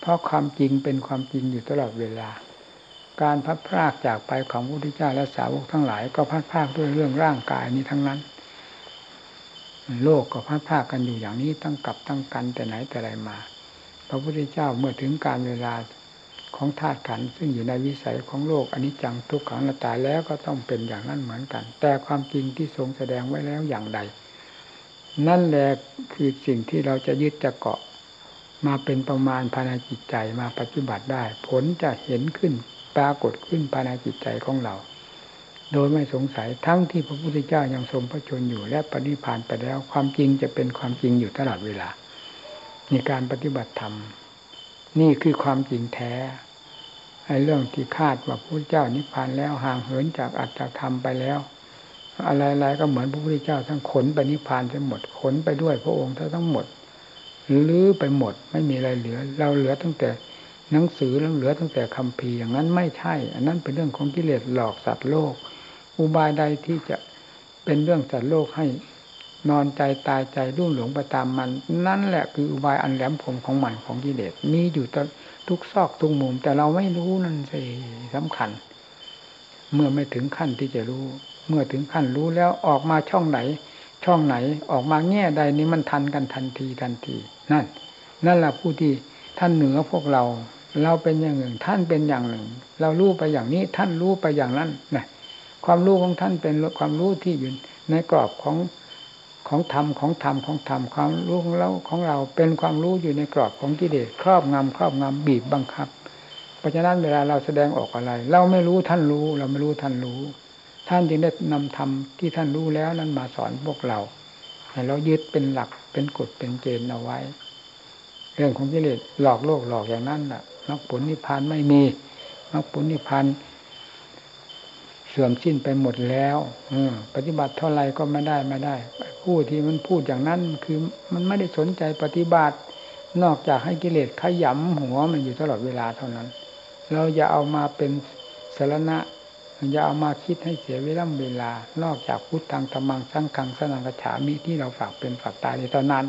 เพราะความจริงเป็นความจริงอยู่ตลอดเวลา การพัดพรากจากไปของพระพุทธเจ้าและสาวกทั้งหลาย ก็พัดพรากด้วยเรื่องร่างกายนี้ทั้งนั้น โลกก็พัดพรากกันอยู่อย่างนี้ตั้งกับตั้งกันแต่ไหนแต่ไรมา พระพุทธเจ้าเมื่อถึงการเวลาของธาตุขันซึ่งอยู่ในวิสัยของโลกอันนี้จังทุกขังนาตายแล้วก็ต้องเป็นอย่างนั้นเหมือนกัน แต่ความจริงที่ทรงแสดงไว้แล้วอย่างใด นั่นแหละคือสิ่งที่เราจะยึดจะเกาะ มาเป็นประมาณภายในจิตใจมาปฏิบัติได้ ผลจะเห็นขึ้น ปรากฏขึ้นภายในจิตใจของเรา โดยไม่สงสัยทั้งที่พระพุทธเจ้ายังทรงพระชนอยู่และปฏิพานไปแล้วความจริงจะเป็นความจริงอยู่ตลอดเวลาในการปฏิบัติธรรม นี่คือความจริงแท้ไอ้เรื่องที่คาดว่าพระเจ้านิพพานแล้วห่างเหินจากอัตตธรรมไปแล้ว อะไรๆก็เหมือนพระพุทธเจ้าทั้งขนไปนิพพานทั้งหมดขนไปด้วยพระองค์ทั้งหมดลื้อไปหมดไม่มีอะไรเหลือ เราเหลือตั้งแต่ หนังสือเหลือตั้งแต่คำพีอย่างนั้นไม่ใช่ อันนั้นเป็นเรื่องของกิเลสหลอกสัตว์โลก อุบายใดที่จะเป็นเรื่องสัตว์โลกให้นอนใจตายใจรุ่งหลงไปตามมัน นั่นแหละคืออุบายอันแหลมคมของมันของกิเลสมีอยู่ทุกซอกทุกมุม แต่เราไม่รู้นั่นสิสำคัญ เมื่อไม่ถึงขั้นที่จะรู้ เมื่อถึงขั้นรู้แล้วออกมาช่องไหน ช่องไหนออกมาแง่ใดนี้มันทันกันทันทีทันที นั่น นั่นแหละผู้ที่ท่านเหนือพวกเรา เราเป็นอย่างหนึ่ง ท่านเป็นอย่างหนึ่ง เรารู้ไปอย่างนี้ท่านรู้ไปอย่างนั้นนะความรู้ของท่านเป็นความรู้ที่อยู่ในกรอบของของธรรมของธรรมของธรรมความรู้ของเราของเราเป็นความรู้อยู่ในกรอบของกิเลสครอบงำครอบงำบีบบังคับ เพราะฉะนั้นเวลาเราแสดงออกอะไร เราไม่รู้ท่านรู้ เราไม่รู้ท่านรู้ ท่านจึงได้นำธรรมที่ท่านรู้แล้วนั้นมาสอนพวกเราให้เรายึดเป็นหลักเป็นกฎเป็นเกณฑ์เอาไว้ เรื่องของกิเลสหลอกโลกหลอกอย่างนั้นแหละ มรรคผลนิพพานไม่มีมรรคผลนิพพานเสื่อมสิ้นไปหมดแล้วปฏิบัติเท่าไรก็ไม่ได้ไม่ได้ ผู้ที่มันพูดอย่างนั้นคือมันไม่ได้สนใจปฏิบัติ นอกจากให้กิเลสขยำหัวมันอยู่ตลอดเวลาเท่านั้น เราอย่าเอามาเป็นสารณะอย่าเอามาคิดให้เสียเวลาเวลา นอกจากพุทธังธรรมังสังฆังสนังกระฉามิที่เราฝากเป็นฝากตายในตอนนั้น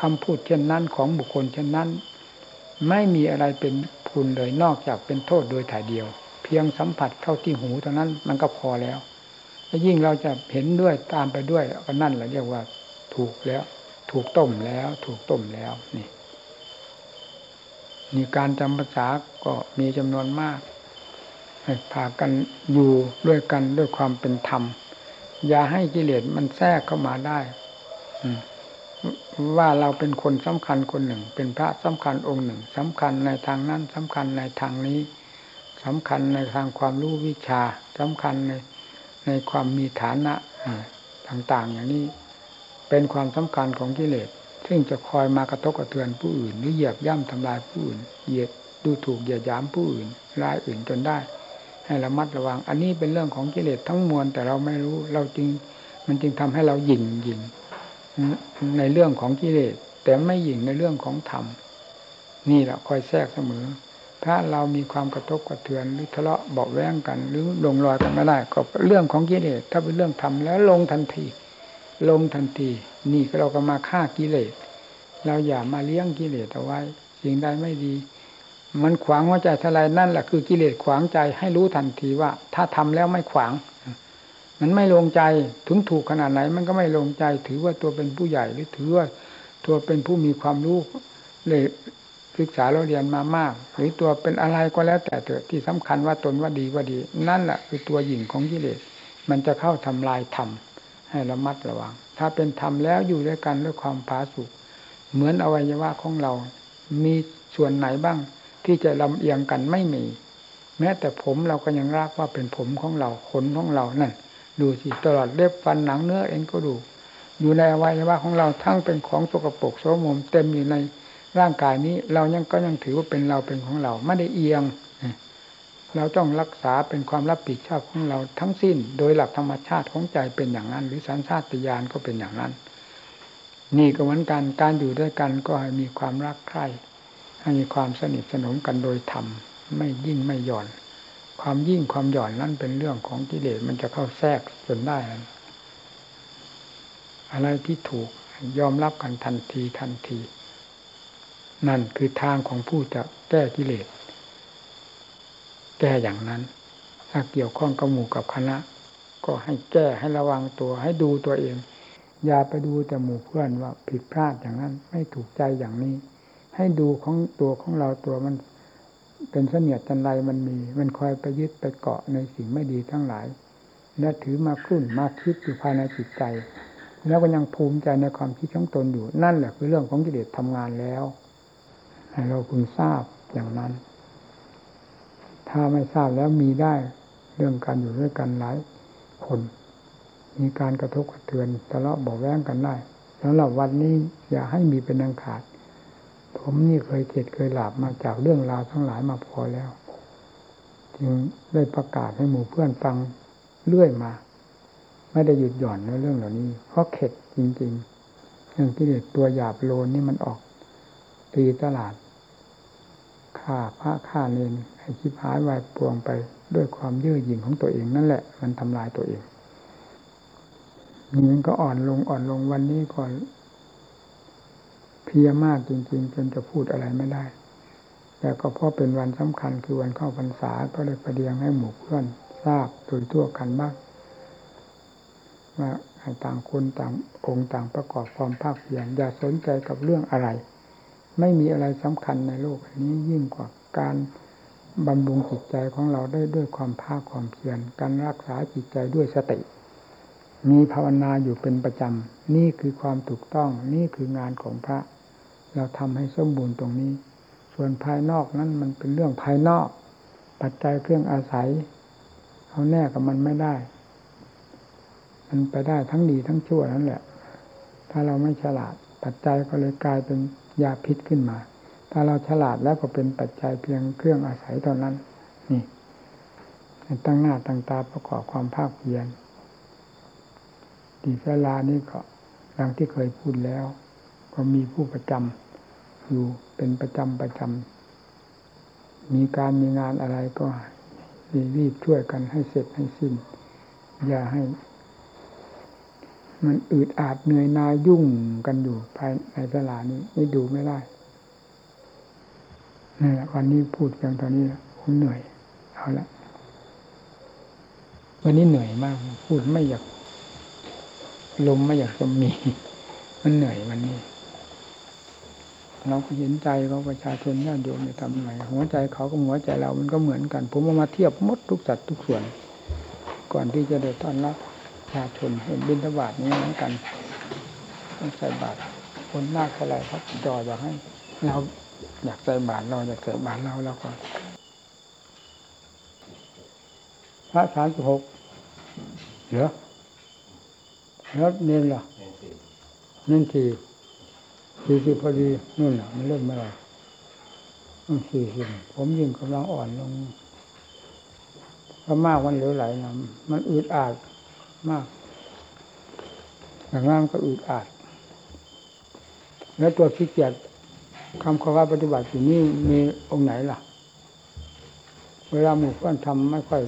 คำพูดเช่นนั้นของบุคคลเช่นนั้น ไม่มีอะไรเป็นคุณเลยนอกจากเป็นโทษโดยถ่ายเดียว เพียงสัมผัสเข้าที่หูเท่านั้นมันก็พอแล้วแล้วยิ่งเราจะเห็นด้วยตามไปด้วยก็นั่นแหละเรียกว่าถูกแล้ว ถูกต้มแล้ว ถูกต้มแล้วนี่นี่การจำภาษาก็มีจำนวนมากให้พากันอยู่ด้วยกันด้วยความเป็นธรรม อย่าให้กิเลสมันแทรกเข้ามาได้ ว่าเราเป็นคนสำคัญคนหนึ่ง เป็นพระสำคัญองค์หนึ่งสำคัญในทางนั้นสำคัญในทางนี้สำคัญในทางความรู้วิชาสำคัญในในความมีฐานะต่างๆ อย่างนี้เป็นความสำคัญของกิเลสซึ่งจะคอยมากระทบกระเทือนผู้อื่น หรือเหยียบย่ำทำลายผู้อื่นเหยียดดูถูกเหยียดหยามผู้อื่นรายอื่นจนได้ ให้ระมัดระวัง อันนี้เป็นเรื่องของกิเลสทั้งมวลแต่เราไม่รู้เราจึงมันจึงทำให้เราหยิ่งหยิ่ง ในเรื่องของกิเลสแต่ไม่หยิ่งในเรื่องของธรรม นี่แหละคอยแทรกเสมอ ถ้าเรามีความกระทบกระเทือนหรือทะเลาะเบาแวงกัน หรือลงรอยกันไม่ได้ก็เรื่องของกิเลสถ้าเป็นเรื่องทำแล้วลงทันที ลงทันที นี่เราก็มาฆ่ากิเลสเราอย่ามาเลี้ยงกิเลสเอาไว้ สิ่งใดไม่ดี มันขวางหัวใจทลายนั่นแหละคือกิเลสขวางใจให้รู้ทันทีว่า ถ้าทำแล้วไม่ขวาง มันไม่ลงใจถึงถูกขนาดไหน มันก็ไม่ลงใจ ถือว่าตัวเป็นผู้ใหญ่หรือถือว่าตัวเป็นผู้มีความรู้เลยศึกษาเราเรียนมามาก หรือตัวเป็นอะไรก็แล้วแต่เถอะที่สำคัญว่าตนว่าดีว่าดี นั่นแหละคือตัวหญิงของกิเลสมันจะเข้าทำลายธรรมให้ระมัดระวัง ถ้าเป็นธรรมแล้วอยู่ด้วยกันด้วยความผาสุกเหมือนอวัยวะของเรา มีส่วนไหนบ้าง ที่จะลำเอียงกันไม่มี แม้แต่ผมเราก็ยังรักว่าเป็นผมของเราขนของเรานั่น ดูสิตลอดเล็บฟันหนังเนื้อเองก็ดู อยู่ในอวัยวะของเราทั้งเป็นของสกปรกโสมมเต็มอยู่ในร่างกายนี้ เรายังก็ยังถือว่าเป็นเราเป็นของเราไม่ได้เอียง เราต้องรักษาเป็นความรับผิดชอบของเราทั้งสิ้น โดยหลักธรรมชาติของใจเป็นอย่างนั้น หรือสัญชาตญาณก็เป็นอย่างนั้น นี่ก็เหมือนกันการอยู่ด้วยกันก็ให้มีความรักใคร่ให้มีความสนิทสนมกันโดยธรรมไม่ยิ่งไม่หย่อน ความยิ่งความหย่อนนั่นเป็นเรื่องของกิเลสมันจะเข้าแทรกจนได้ อะไรที่ถูกยอมรับกันทันทีทันที นั่นคือทางของผู้จะแก้กิเลส แก้อย่างนั้น ถ้าเกี่ยวข้องกับหมู่กับคณะ ก็ให้แก้ให้ระวังตัว ให้ดูตัวเอง อย่าไปดูแต่หมู่เพื่อนว่าผิดพลาดอย่างนั้น ไม่ถูกใจอย่างนี้ ให้ดูของตัวของเราตัวมัน เป็นเสนียดจันไรมันมี มันคอยไปยึดไปเกาะในสิ่งไม่ดีทั้งหลาย และถือมาคุ้นมาคิดอยู่ภายในจิตใจ แล้วก็ยังภูมิใจในความคิดของตนอยู่นั่นแหละคือเรื่องของกิเลสทำงานแล้วให้เราคุณทราบอย่างนั้น ถ้าไม่ทราบแล้วมีได้เรื่องการอยู่ด้วยกันหลายคน มีการกระทบกระเทือนทะเลาะบอกแว้งกันได้สำหรับวันนี้อย่าให้มีเป็นอังขาด ผมนี่เคยเกิดเคยหลับมาจากเรื่องราวทั้งหลายมาพอแล้ว จึงได้ประกาศให้หมู่เพื่อนฟังเรื่อยมา ไม่ได้หยุดหย่อนในเรื่องเหล่านี้ เพราะเข็ดจริง ๆ เรื่องกิเลสตัวหยาบโลนนี่มันออกตีตลาดฆ่าพระฆ่าเนนให้ชิบหายวายปวงไปด้วยความเยื่อหยิ่งของตัวเองนั่นแหละ มันทำลายตัวเองนี่มันก็อ่อนลงอ่อนลงวันนี้ก่อน พียมากจริงๆจนจะพูดอะไรไม่ได้ แต่ก็เพราะเป็นวันสำคัญคือวันเข้าพรรษาก็เลยประเดียงให้หมู่เพื่อนทราบโดยทั่วกันบ้างว่าต่างคนต่างองค์ต่างประกอบความภาคเพียรอย่าสนใจกับเรื่องอะไร ไม่มีอะไรสำคัญในโลกนี้ยิ่งกว่าการบำรุงจิตใจของเราได้ด้วยความภาคความเพียรการรักษาจิตใจด้วยสติ มีภาวนาอยู่เป็นประจำ นี่คือความถูกต้อง นี่คืองานของพระ เราทำให้สมบูรณ์ตรงนี้ ส่วนภายนอกนั้นมันเป็นเรื่องภายนอก ปัจจัยเครื่องอาศัยเอาแน่กับมันไม่ได้ มันไปได้ทั้งดีทั้งชั่วนั่นแหละ ถ้าเราไม่ฉลาด ปัจจัยก็เลยกลายเป็นยาพิษขึ้นมา ถ้าเราฉลาดแล้วก็เป็นปัจจัยเพียงเครื่องอาศัยเท่านั้น นี่ตั้งหน้าตั้งตาประกอบความภาคเพียรดีเวลานี้ก็ดังที่เคยพูดแล้ว ก็มีผู้ประจำ อยู่เป็นประจำประจำมีการมีงานอะไรก็รีบช่วยกันให้เสร็จให้สิ้น อย่าให้ มันอืดอาดเหนื่อยนายุ่งกันอยู่ภายในตลาดนี้นี่ดูไม่ได้นี่แหละวันนี้พูดเพียงตอนนี้ผมเหนื่อยเอาละวันนี้เหนื่อยมาก พูดไม่อยากลมไม่อยากจะมี มันเหนื่อยวันนี้ เราก็เห็นใจเขาประชาชนญาติโยมจะทำไงหัวใจเขากับหัวใจเรามันก็เหมือนกัน ผมมาเทียบมดทุกสัดทุกส่วน ก่อนที่จะได้ต้อนรับประชาชนเห็นบินทบาทนี้เหมือนกันต้องใส่บาตรคนมากเท่าไรครับจออยากให้ เราอยากใส่บาตรเราอยากใส่บาตรเราแล้วก็พระสามสิบหกเหรอแล้วเน้นเหรอเน้นที สี่สิบพอดีนู่นแหละมันเริ่มเมื่อไหร่ต้องสี่สิบผมยิ่งกำลังอ่อนลงถ้ามากมันเหลวไหลนะมันอืดอาดมากอย่างนั้นก็อืดอาด แล้วตัวขี้เกียจคำขว่าปฏิบัติอยู่นี่มีองค์ไหนล่ะ เวลาหมู่เพื่อนทำไม่ค่อย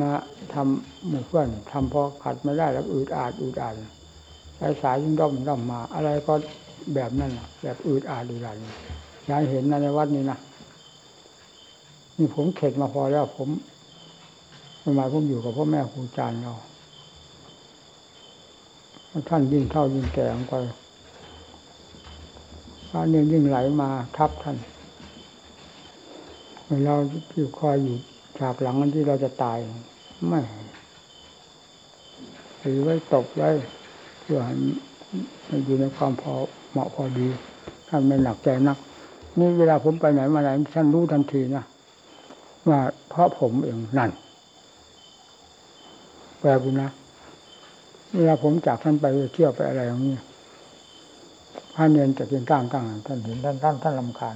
มาทำหมู่เพื่อนทำพอขัดไม่ได้แล้วอืดอาดอืดอาด สายสายยิ่งด้อมด้อมมา อะไรก็แบบนั้นแะแบบอืดอาดอืดอาดยายเห็นในวัดนี้นะนี่ผมเข็ดมาพอแล้ว ผมเมื่อมาผมอยู่กับพ่อแม่ครูอาจารย์เราท่านยิ่งเท่ายิ่งแก่ลงไปพระเนี่ยยิ่งไหลมาทับท่านเราที่คอยอยู่ฉากหลังนั้นที่เราจะตายไม่ถือไว้ตกไว้ เพื่อให้อยู่ในความพอเหมาะพอดีท่านไม่หนักใจนัก นี่เวลาผมไปไหนมาไหนท่านรู้ทันทีนะว่าเพราะผมเองนั่นแปลกุนะเวลาผมจากท่านไปเที่ยวไปอะไรอย่างนี้พระเนียนจะเป็นก้างก้างท่านเห็นท่านท่านท่านลำคาญ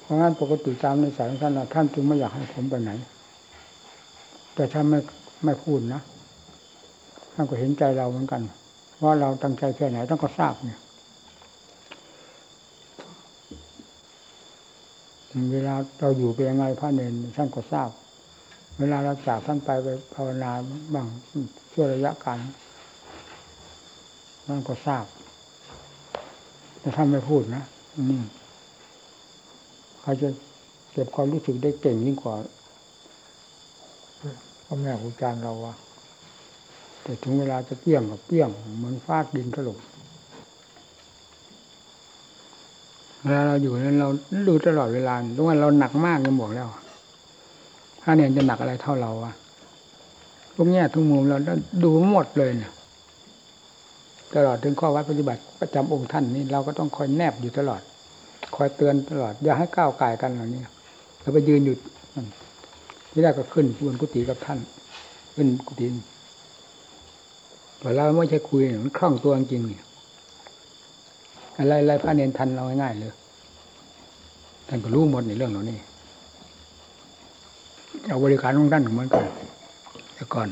เพราะงั้นปกติตามในสายของท่านท่านจึงไม่อยากให้ผมไปไหน แต่ท่านไม่ไม่พูดนะท่านก็เห็นใจเราเหมือนกัน ว่าเราตั้งใจแค่ไหนต้องก็ทราบเนี่ยเวลาเราอยู่เป็นยังไงพระเนนท่านก็ทราบ เวลาเราจากท่านไปไปภาวนาบ้างช่วงระยะการท่านก็ทราบ แต่ท่านไม่พูดนะนี่เขาจะเก็บความรู้สึกได้เก่งยิ่งกว่าพ่อแม่ครูอาจารย์เราวะ แต่ถึงเวลาจะเปี้ยงกับเปี้ยง เหมือนฟาดดินถล่มเวลาเราอยู่นั้นเราดูตลอดเวลาทุกวันเราหนักมากยังบอกแล้วถ้าเนี่ยจะหนักอะไรเท่าเราอะทุกแง่ทุกมุมเราดูหมดเลยเนี่ยตลอดถึงข้อวัดปฏิบัติประจำองค์ท่านนี่เราก็ต้องคอยแนบอยู่ตลอด คอยเตือนตลอด อย่าให้ก้าวไก่กันเหล่านี้เราไปยืนอยู่ที่แรกก็ขึ้นบนกุฏิกับท่าน ขึ้นกุฏิ แต่เราไม่ใช่คุยมันคล่องตัวจริงเนี่ยอะไรอะไรพระเนนทันเราง่ายๆเลยท่านก็รู้หมดในเรื่องเหล่านี้เอาบริการของท่านเหมือนกันแต่ก่อน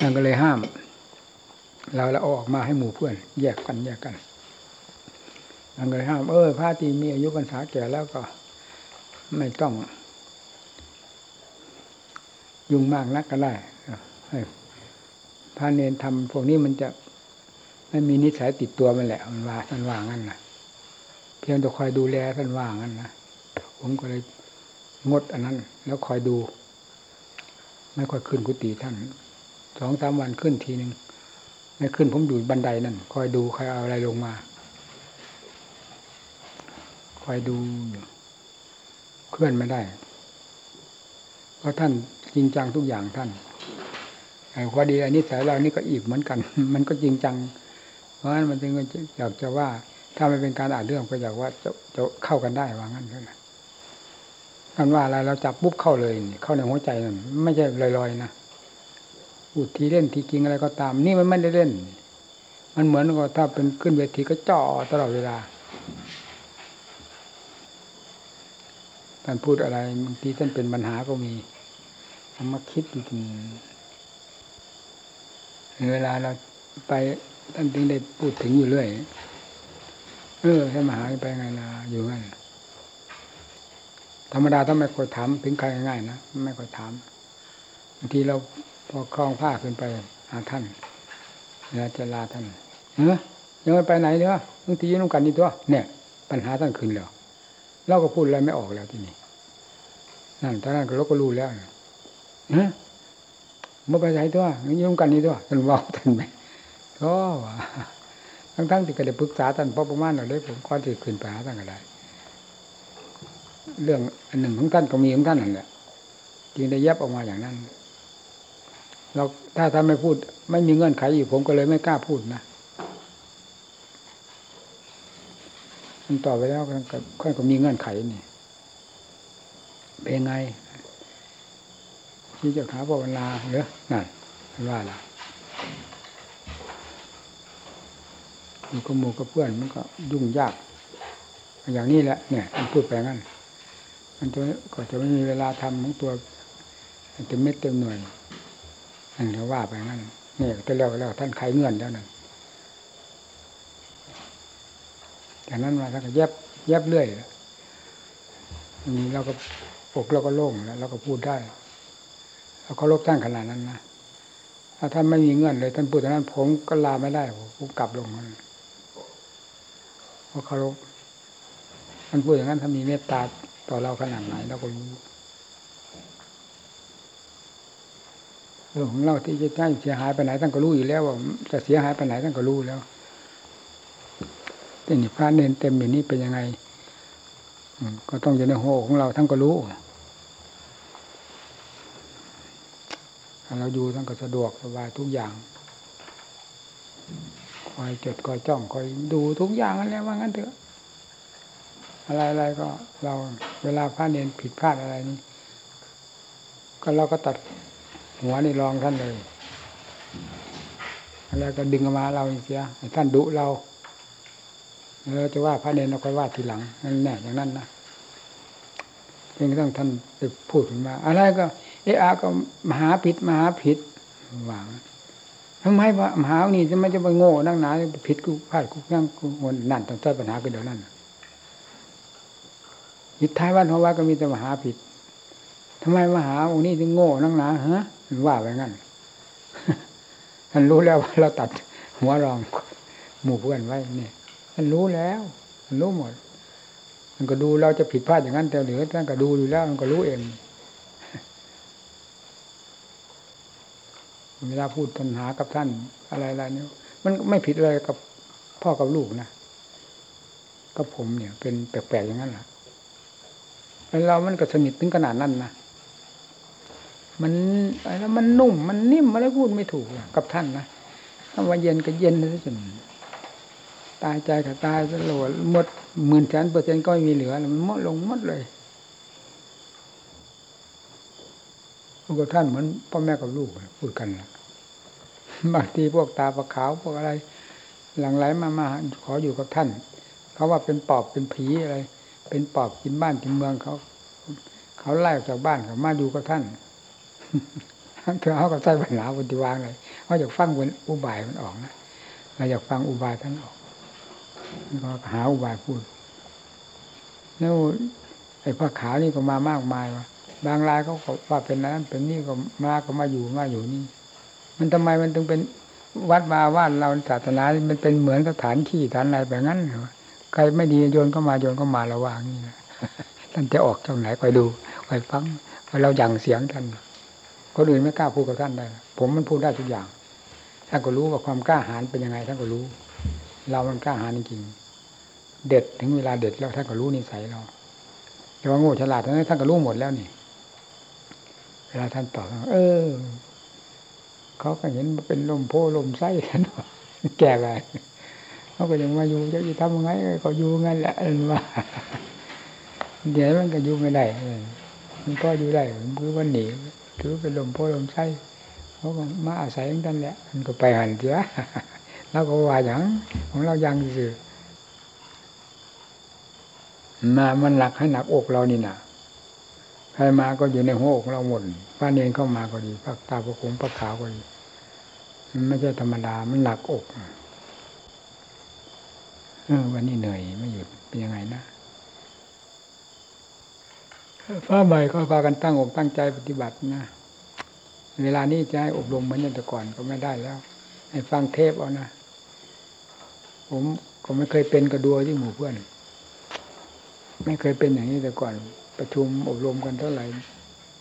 นั่นก็เลยห้าม เราแล้วเอาออกมาให้หมู่เพื่อน แยกกันแยกกันนั่นก็เลยห้าม เออพระตีมีอายุพรรษาแก่แล้วก็ ไม่ต้อง ยุ่งมากนักก็ได้ให้ พระเนนทำพวกนี้มันจะไม่มีนิสัยติดตัวมันแหละมันว่าท่านว่างั้นนะเพียงแต่คอยดูแลท่านว่างั้นนะผมก็เลยงดอันนั้น แล้วคอยดู ไม่ค่อยขึ้นกุฏิท่านสองสามวันขึ้นทีหนึ่งไม่ขึ้นผมอยู่บันไดนั่นคอยดูใครเอาอะไรลงมาคอยดูเคลื่อนไม่ได้ เพราะท่านจริงจังทุกอย่างท่าน พอดีอันนี้สายเรานี่ก็อีกเหมือนกัน มันก็จริงจัง เพราะฉะนั้นมันจึงอยากจะว่า ถ้าไม่เป็นการอ่านเรื่องก็อยากว่าจะจะเข้ากันได้ว่างั้นเท่านั้นกันว่าอะไรเราจับปุ๊บเข้าเลยเข้าในหัวใจนั่นไม่ใช่ลอยๆนะพูดทีเล่นทีจริงอะไรก็ตาม นี่มันไม่ได้เล่น มันเหมือนกับถ้าเป็นขึ้นเวทีก็จ่อตลอดเวลาท่านพูดอะไรบางทีท่านเป็นปัญหาก็มีเอามาคิดจริง เวลาเราไปท่านถึงได้พูดถึงอยู่เรื่อย เออให้มาหาไปไงนะอยู่งั้นธรรมดาถ้าไม่ค่อยถามถึงใครง่ายนะไม่ค่อยถามบางทีเราพอคลองผ้าขึ้นไปหาท่านเวลาจะลาท่านเออยังไม่ไปไหนเนาะบางทียุ่งกันนี่ตัวเนี่ย ปัญหาท่านขึ้นแล้วเราก็พูดอะไรไม่ออกแล้วที่นี่นั่นท่านก็เราก็รู้แล้วเฮ้ยเมื่อไปไหนตัวยุ่งกันนี่ตัวท่านว่าท่านไหมก็ว่าทั้งๆที่ก็ได้ปรึกษาท่านพอประมาณเราเลยผมก็จะขึ้นไปหาท่านก็ได้ เรื่องอันหนึ่งของท่านก็มีของท่านนั่นแหละจึงได้แยบออกมาอย่างนั้นเราถ้าท่านไม่พูด ไม่มีเงื่อนไขอยู่ผมก็เลยไม่กล้าพูดนะมันต่อไปแล้วก็ค่อยก็มีเงื่อนไขนี่เป็นไง ที่จะขาภาวนาเหรอนั่นว่าละอยู่กับหมู่กับเพื่อนมันก็ยุ่งยาก อย่างนี้แหละ เนี่ยมันพูดไปงั้น มันจะก็จะไม่มีเวลาทำของตัวเต็มเม็ดเต็มหน่วยอันนี้ว่าไปงั้นเนี่ยจะเรียกแล้วท่านไขเงื่อนแล้วนั่นจากนั้นมาท่านก็แยบแยบเรื่อยนี่เราก็อกเราก็โล่งแล้วเราก็พูดได้ เราเขาลบท่านขนาดนั้นนะถ้าท่านไม่มีเงื่อนเลย ท่านพูดตอนนั้น ผมก็ลาไม่ได้ผมกลับลงมันเพราะเขาลบท่านพูดอย่างนั้นถ้ามีเมตตาต่อเราขนาดไหนเราก็รู้เรื่องของเราที่จะได้เสียหายไปไหนท่านก็รู้อยู่แล้วว่าจะเสียหายไปไหนท่านก็รู้แล้วแต่นี่พระเนนเต็มอยู่นี่เป็นยังไงก็ต้องอยู่ในหัวของเราท่านก็รู้ เราอยู่ท่านก็สะดวกสบายทุกอย่างคอยจดคอยจ้องคอยดูทุกอย่างนั่นแหละว่างั้นเถอะ อะไรอะไรก็เราเวลาพระเนนผิดพลาดอะไรนี่ก็เราก็ตัดหัวนี่รองท่านเลยอะไรก็ดึงมาเราเสียท่านดุเราเราจะว่าพระเนนเราค่อยว่าทีหลังนั่นแน่อย่างนั้นนะเพียงต้องท่านไปพูดขึ้นมา อะไรก็ เอะอะก็มหาผิดมหาผิดหวังทำไมว่ามหานี่จะไม่จะไปโง่นั่งหนาผิดกูพลาดกูนั่งกูวนนั่นต้องแก้ปัญหากันเดี๋ยวนั้นยิดท้ายวันหัวว่าก็มีแต่มหาผิดทำไมมหาองค์นี้ถึงโง่นั่งหนาฮะว่าไปงั้นท่านรู้แล้วว่าเราตัดหัวรองหมู่เพื่อนไว้เนี่ยท่านรู้แล้วท่านรู้หมดมันก็ดูเราจะผิดพลาดอย่างนั้นแต่เหลือท่านก็ดูอยู่แล้วมันก็รู้เอง เวลาพูดปัญหากับท่านอะไรๆเนี่ยมันไม่ผิดอะไรกับพ่อกับลูกนะกับผมเนี่ย เป็นแปลกๆอย่างนั้นแหละเรามันก็สนิทถึงขนาดนั้นนะมันแล้วมันนุ่ม มันนิ่มอะไรพูดไม่ถูกกับท่านนะถ้าว่าเย็นก็เย็นนะจนตายใจกับตายสลดหมดหมื่นแสนเปอร์เซ็นต์ก็ไม่มีเหลือมันหมดลงหมดเลย พูดกับท่านเหมือนพ่อแม่กับลูกพูดกันนะบางทีพวกตาประขาวพวกอะไร หลังไหลมามาขออยู่กับท่าน เขาว่าเป็นปอบเป็นผีอะไร เป็นปอบกินบ้านกินเมืองเขา เขาไล่ออกจากบ้านเขามาอยู่กับท่านเธอเขาก็ใส่ปัญหาปฏิวางเลยเขาอยากฟังอุบายมันออกนะเราอยากฟังอุบายท่านออกก็หาอุบายพูดแล้วไอ้ผ้าขาวนี่ก็มามากมายว่า บางรายเขาว่าเป็นนั้นเป็นนี่ก็มาก็มาอยู่มาอยู่นี่ มันทำไมมันถึงเป็นวัดมาว่าเราศาสนา มันเป็นเหมือนสถานขี้ฐานอะไรแบบนั้นเหรอใครไม่ดีโยนเข้ามาโยนเข้ามาระวางนี่นะท่านจะออกจากไหนคอยดูคอยฟังเราอย่งเสียงท่านคนอื่นไม่กล้าพูดกับท่านได้ ผมมันพูดได้ทุกอย่างท่านก็รู้ว่าความกล้าหาญเป็นยังไงท่านก็รู้ เรามันกล้าหาญจริงเด็ดถึงเวลาเด็ดแล้วท่านก็รู้นิสัยเราแต่ว่าโง่ฉลาดท่านท่านก็รู้หมดแล้วนี่ วลาท่านตอบเออเขาก็เห็นเป็นลมโพลมไส้ท่านแก่ไปเขาก็ยังมาอยู่จะทำยังไงก็อยู่งั้นแหละเอ็นว่าเดี๋ยวมันก็อยู่ไม่ได้มันก็อยู่ได้คือวันหนีถือเป็นลมโพลมไส้เขาก็มาอาศัยกันแหละ มันก็ไปหันเถอะเราก็ว่าอย่างของเรายังสื่อมามันหนักให้หนักอกเรานี่นะ ใครมาก็อยู่ในหัวอกเราหมดป้าเนนเข้ามาก็ดีพักตาประคงพักขาวก็ดีมันไม่ใช่ธรรมดา มันหนักอกเออวันนี้เหนื่อยไม่หยุดเป็นยังไงนะฟ้าใหม่ก็พากันตั้งอกตั้งใจปฏิบัตินะเวลานี้จะให้อบรมเหมือนแต่ก่อนก็ไม่ได้แล้ว ให้ฟังเทปเอานะผมก็ไม่เคยเป็นกระดัวที่หมู่เพื่อน ไม่เคยเป็นอย่างนี้แต่ก่อน ประชุมอบรมกันเท่าไหร่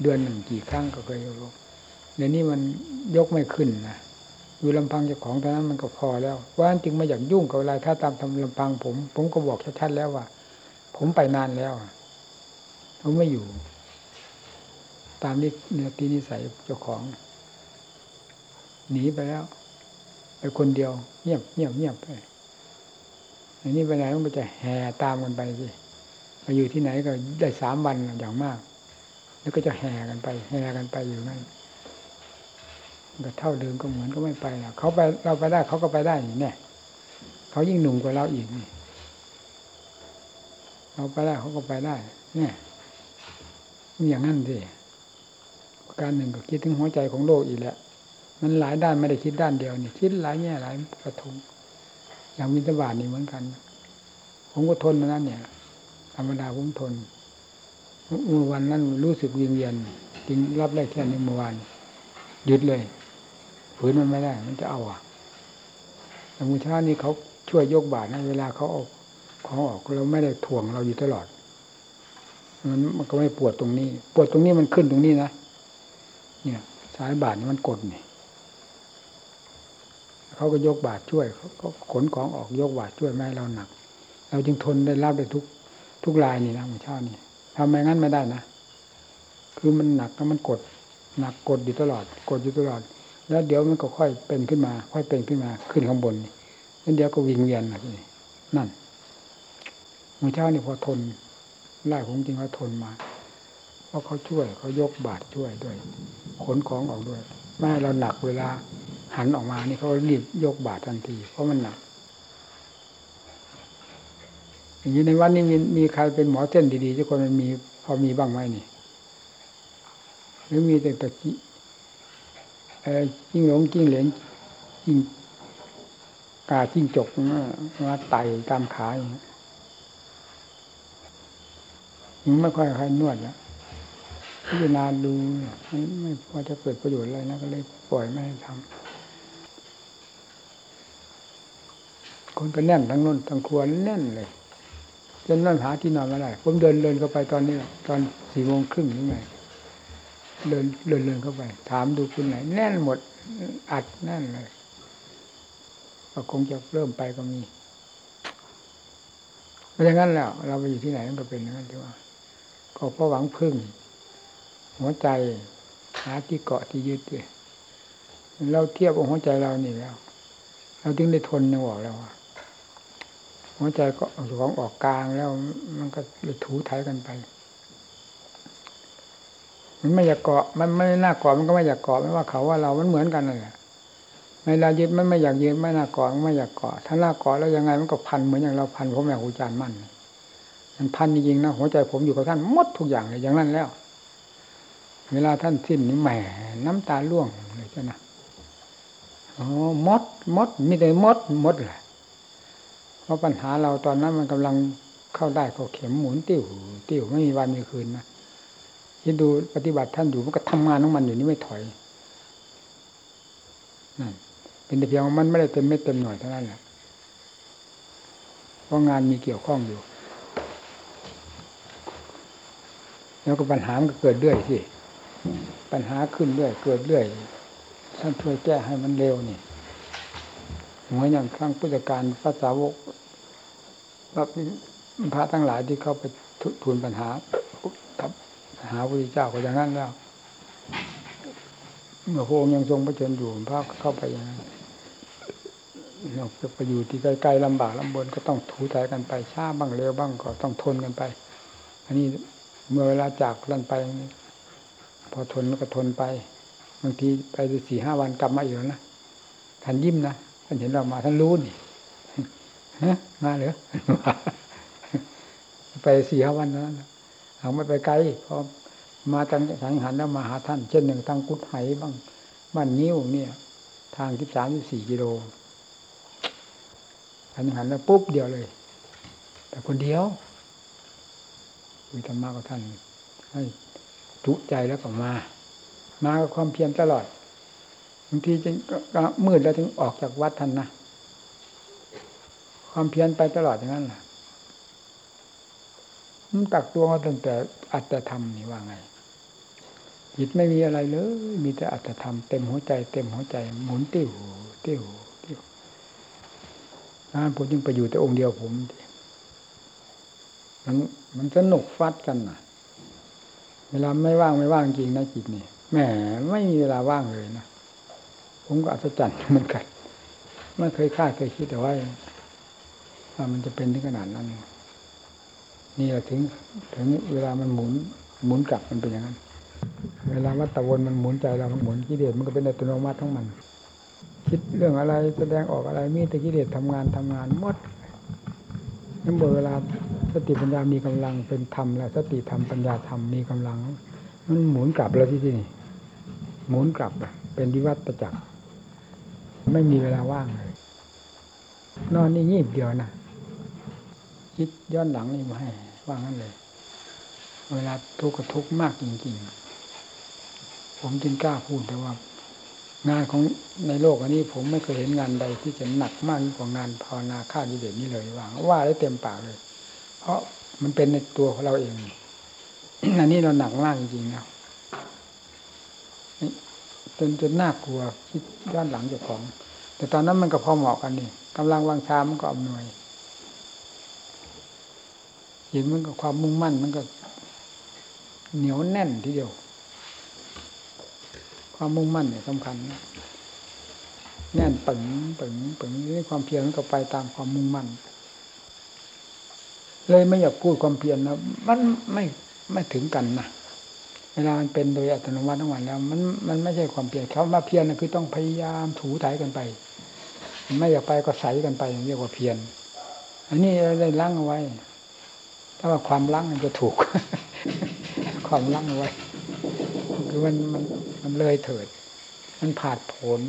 เดือนหนึ่งกี่ครั้งก็เคยอบรมเดี๋ยวนี้มันยกไม่ขึ้นนะอยู่ลำพังเจ้าของเท่านั้นมันก็พอแล้วว่าจึงไม่อยากยุ่งกับอะไรถ้าตามทำลำพังผม ผมก็บอกชัดๆแล้วว่า ผมไปนานแล้วผมไม่อยู่ ตามนี้เนื้อตีนิสัยเจ้าของ หนีไปแล้วไปคนเดียว เงียบเงียบเงียบไปอันนี้ไปไหนมันก็จะแห่ตามกันไปสิ ไปอยู่ที่ไหนก็ได้สามวันอย่างมาก แล้วก็จะแห่กันไป แห่กันไปอยู่นั่นก็เท่าเดิมก็เหมือนก็ไม่ไปแล้วเขาไปเราไปได้เขาก็ไปได้เนี่ยเขายิ่งหนุ่มกว่าเราอีกนี่เราไปได้เขาก็ไปได้ เนี่ยอย่างนั้นสิการหนึ่งก็คิดถึงหัวใจของโลกอีกแหละมันหลายด้านไม่ได้คิดด้านเดียวนี่คิดหลายแง่หลายกระทงอย่างวินทบาทนี่เหมือนกัน ผมก็ทนมานั้นเนี่ย ธรรมดาผมทนเมื่อวันนั้นรู้สึกวิงเวียนจึงรับได้แค่นี้เมื่อวานหยุดเลยฝืนมันไม่ได้ มันจะเอาอะแต่มูชานี่เขาช่วยยกบาทนะเวลาเขาออกของออกเราไม่ได้ถ่วงเราอยู่ตลอด มันมันก็ไม่ปวดตรงนี้ ปวดตรงนี้มันขึ้นตรงนี้นะเนี่ย สายบาทมันกดนี่เขาก็ยกบาทช่วยเขาก็ขนของออกยกบาทช่วยไม่ให้เราหนัก เราจึงทนได้รับได้ทุก ทุกลายนี่นะมูชานี่ทำไมงั้นไม่ได้นะ คือมันหนักแล้วมันกด หนักกดอยู่ตลอด กดอยู่ตลอด แล้วเดี๋ยวมันก็ค่อยเป็นขึ้นมา ค่อยเป็นขึ้นมา ขึ้นข้างบนนี่แล้วเดี๋ยวก็วิงเวียนอะไรนั่นมือเช้านี่พอทนไล่ผมจริงเขาทนมา เพราะเขาช่วยเขายกบาตรช่วยด้วย ขนของออกด้วย ไม่เราหนักเวลาหันออกมานี่เขารีบยกบาตรทันที เพราะมันหนัก อย่างนี้ในวันนี้มีมีใครเป็นหมอเส้นดีๆทุกคนมันมีพอมีบ้างไหมนี่ หรือมีแต่ตะกี้จิ้งหลงจิ้งเหลนจิ้งกาจิ้งจกมาไต่ตามขาอย่างนี้ยังไม่ค่อยใครนวดแล้วพิจารณาดูไม่พอจะเกิดประโยชน์อะไรนะก็เลยปล่อยไม่ให้ทำคนก็แน่นทั้งน้นทั้งครัวแน่นเลย จนนั่งหาที่นอนไม่ได้ผมเดินเดินเข้าไปตอนนี้ตอนสี่โมงครึ่งนี่ไงเดินเดินเดินเข้าไป ถามดูคุณไหน แน่นหมด อัดแน่นเลยก็คงจะเริ่มไปก็มีเพราะฉะนั้นแล้ว เราไปอยู่ที่ไหนมันก็เป็นอย่างนั้นที่ว่า ก็เพราะหวังพึ่ง หัวใจหาที่เกาะที่ยึดเลยเราเทียบกับหัวใจเรานี่แล้ว เราถึงได้ทนยังบอกแล้วว่า หัวใจก็ของออกกลางแล้วมันก็ถูไถกันไป มันไม่อยากเกาะ มันไม่น่าเกาะมันก็ไม่อยากเกาะไม่ว่าเขาว่าเรา มันเหมือนกันเลยในเรายึดมันไม่อยากยึดไม่น่าเกาะไม่อยากเกาะ ถ้าน่าเกาะแล้วยังไงมันก็พันเหมือนอย่างเราพันผมแม่ครูจารย์มั่นมันพันจริงๆนะหัวใจผมอยู่กับท่านหมดทุกอย่างเลยอย่างนั้นแล้ว เวลาท่านสิ้นนี่แหมน้ำตาล่วงเลยจ้ะนะอ๋อมดมดมีแต่มดมดแหละ เพราะปัญหาเราตอนนั้นมันกำลังเข้าได้เข้าเข็มหมุนติ้วติ้วไม่มีวันมีคืนนะคิดดูปฏิบัติท่านอยู่มันก็ทำงานของมันอยู่นี่ไม่ถอยนั่นเป็นแต่เพียงมันไม่ได้เต็มไม่เต็มหน่วยเท่านั้นแหละเพราะงานมีเกี่ยวข้องอยู่ แล้วก็ปัญหามันก็เกิดเรื่อยสิปัญหาขึ้นเรื่อยเกิดเรื่อยท่านช่วยแก้ให้มันเร็วนี่ เหมือนอย่างครั้งพุทธการพระสาวกพระทั้งหลายที่เข้าไปทูลปัญหาหาพระพุทธเจ้าก็อย่างนั้นแล้วเมื่อพระองค์ยังทรงพระชนอยู่พระเข้าไปอย่างนั้นเราจะไปอยู่ที่ใกลๆลำบากลำบนก็ต้องถูถ่ายกันไปช้าบ้างเร็วบ้างก็ต้องทนกันไป อันนี้เมื่อเวลาจากลันไป พอทนก็ทนไปบางทีไปสี่ห้าวันกลับมาอีกแล้วนะท่านยิ้มนะานเห็นเรามาท่านรู้นี่ฮะมาเหรอไปสี่ห้าวันนั้นเอาไม่ไปไกลพอมาทางสังหันแล้วมาหาท่าน เช่นหนึ่งทางกุดไหบ้างบ้านนิ้วเนี่ย ทางที่สามที่สี่กิโลสังหันแล้วปุ๊บเดียวเลย แต่คนเดียวคุยธรรมะกับท่านให้จุใจแล้วก็มา มากับความเพียรตลอดางทีจึงก็มืดแล้วถึงออกจากวัดท่านนะความเพียรไปตลอดอย่างนั้นแหละมันตักตัวมาตั้งแต่อัตธรรมนี่ว่าไงจิตไม่มีอะไรเลย มีแต่อัตธรรมเต็มหัวใจเต็มหัวใจ หมุนติ้วติ้วติ้วงานผมจึงไปอยู่แต่องค์เดียวผมมันมันสนุกฟัดกันนะเวลาไม่ว่างไม่ว่างจริงนะจิตนี่แหมไม่มีเวลาว่างเลยนะ ผมก็อัศจรรย์เหมือนกันไม่เคยคาดเคยคิดแต่ว่าว่ามันจะเป็นถึงขนาดนั้น นี่แหละถึงถึงเวลามันหมุน หมุนกลับมันเป็นอย่างนั้น เวลาวัตวนมันหมุนใจเรามันหมุนกิเลสมันก็เป็นอัตโนมัติทั้งมัน คิดเรื่องอะไรแสดงออกอะไร มีแต่กิเลสทำงานทำงานหมดนั่นเวลาสติปัญญามีกำลังเป็นธรรมแล้วสติธรรมปัญญาธรรมมีกำลัง มันหมุนกลับแล้วที่นี่หมุนกลับเป็นวิวัตประจักร ไม่มีเวลาว่างเลยนอนนี่งีบเดียวนะคิดย้อนหลังนี่มาให้ว่างนั้นเลย เวลาทุกข์ก็ทุกข์มากจริงๆ ผมจึงกล้าพูดแต่ว่า งานของในโลกอันนี้ ผมไม่เคยเห็นงานใดที่จะหนักมากกว่างานภาวนาฆ่ากิเลสนี่เลยว่าว่าได้เต็มปากเลย เพราะมันเป็นในตัวของเราเองอันนี้เราหนักมากจริงๆนะ จนจนน่ากลัวคิดย้อนหลังเจ้าของ แต่ตอนนั้นมันก็พอเหมาะกันนี่กำลังวางชามันก็อำนวยเห็นมันก็ความมุ่งมั่นมันก็ เหนียวแน่นทีเดียว ความมุ่งมั่นเนี่ยสำคัญนะแน่นปึงปึงปึงนี่ความเพียรมันก็ไปตามความมุ่งมั่น เลยไม่อยากพูดความเพียรนะมันไม่ไม่ถึงกันนะ เวลามันเป็นโดยอัตโนมัติทั้งวันแล้ว มันมันไม่ใช่ความเพียรเขามาเพียรนะคือต้องพยายามถูถ่ายกันไป ไม่อยากไปก็ใส่กันไปเรียกว่าเพียรอันนี้เราได้ล้างเอาไว้ ถ้าว่าความล้างมันจะถูก ความล้างเอาไว้ คือมันมันมันเลยเถิด มันผาดผล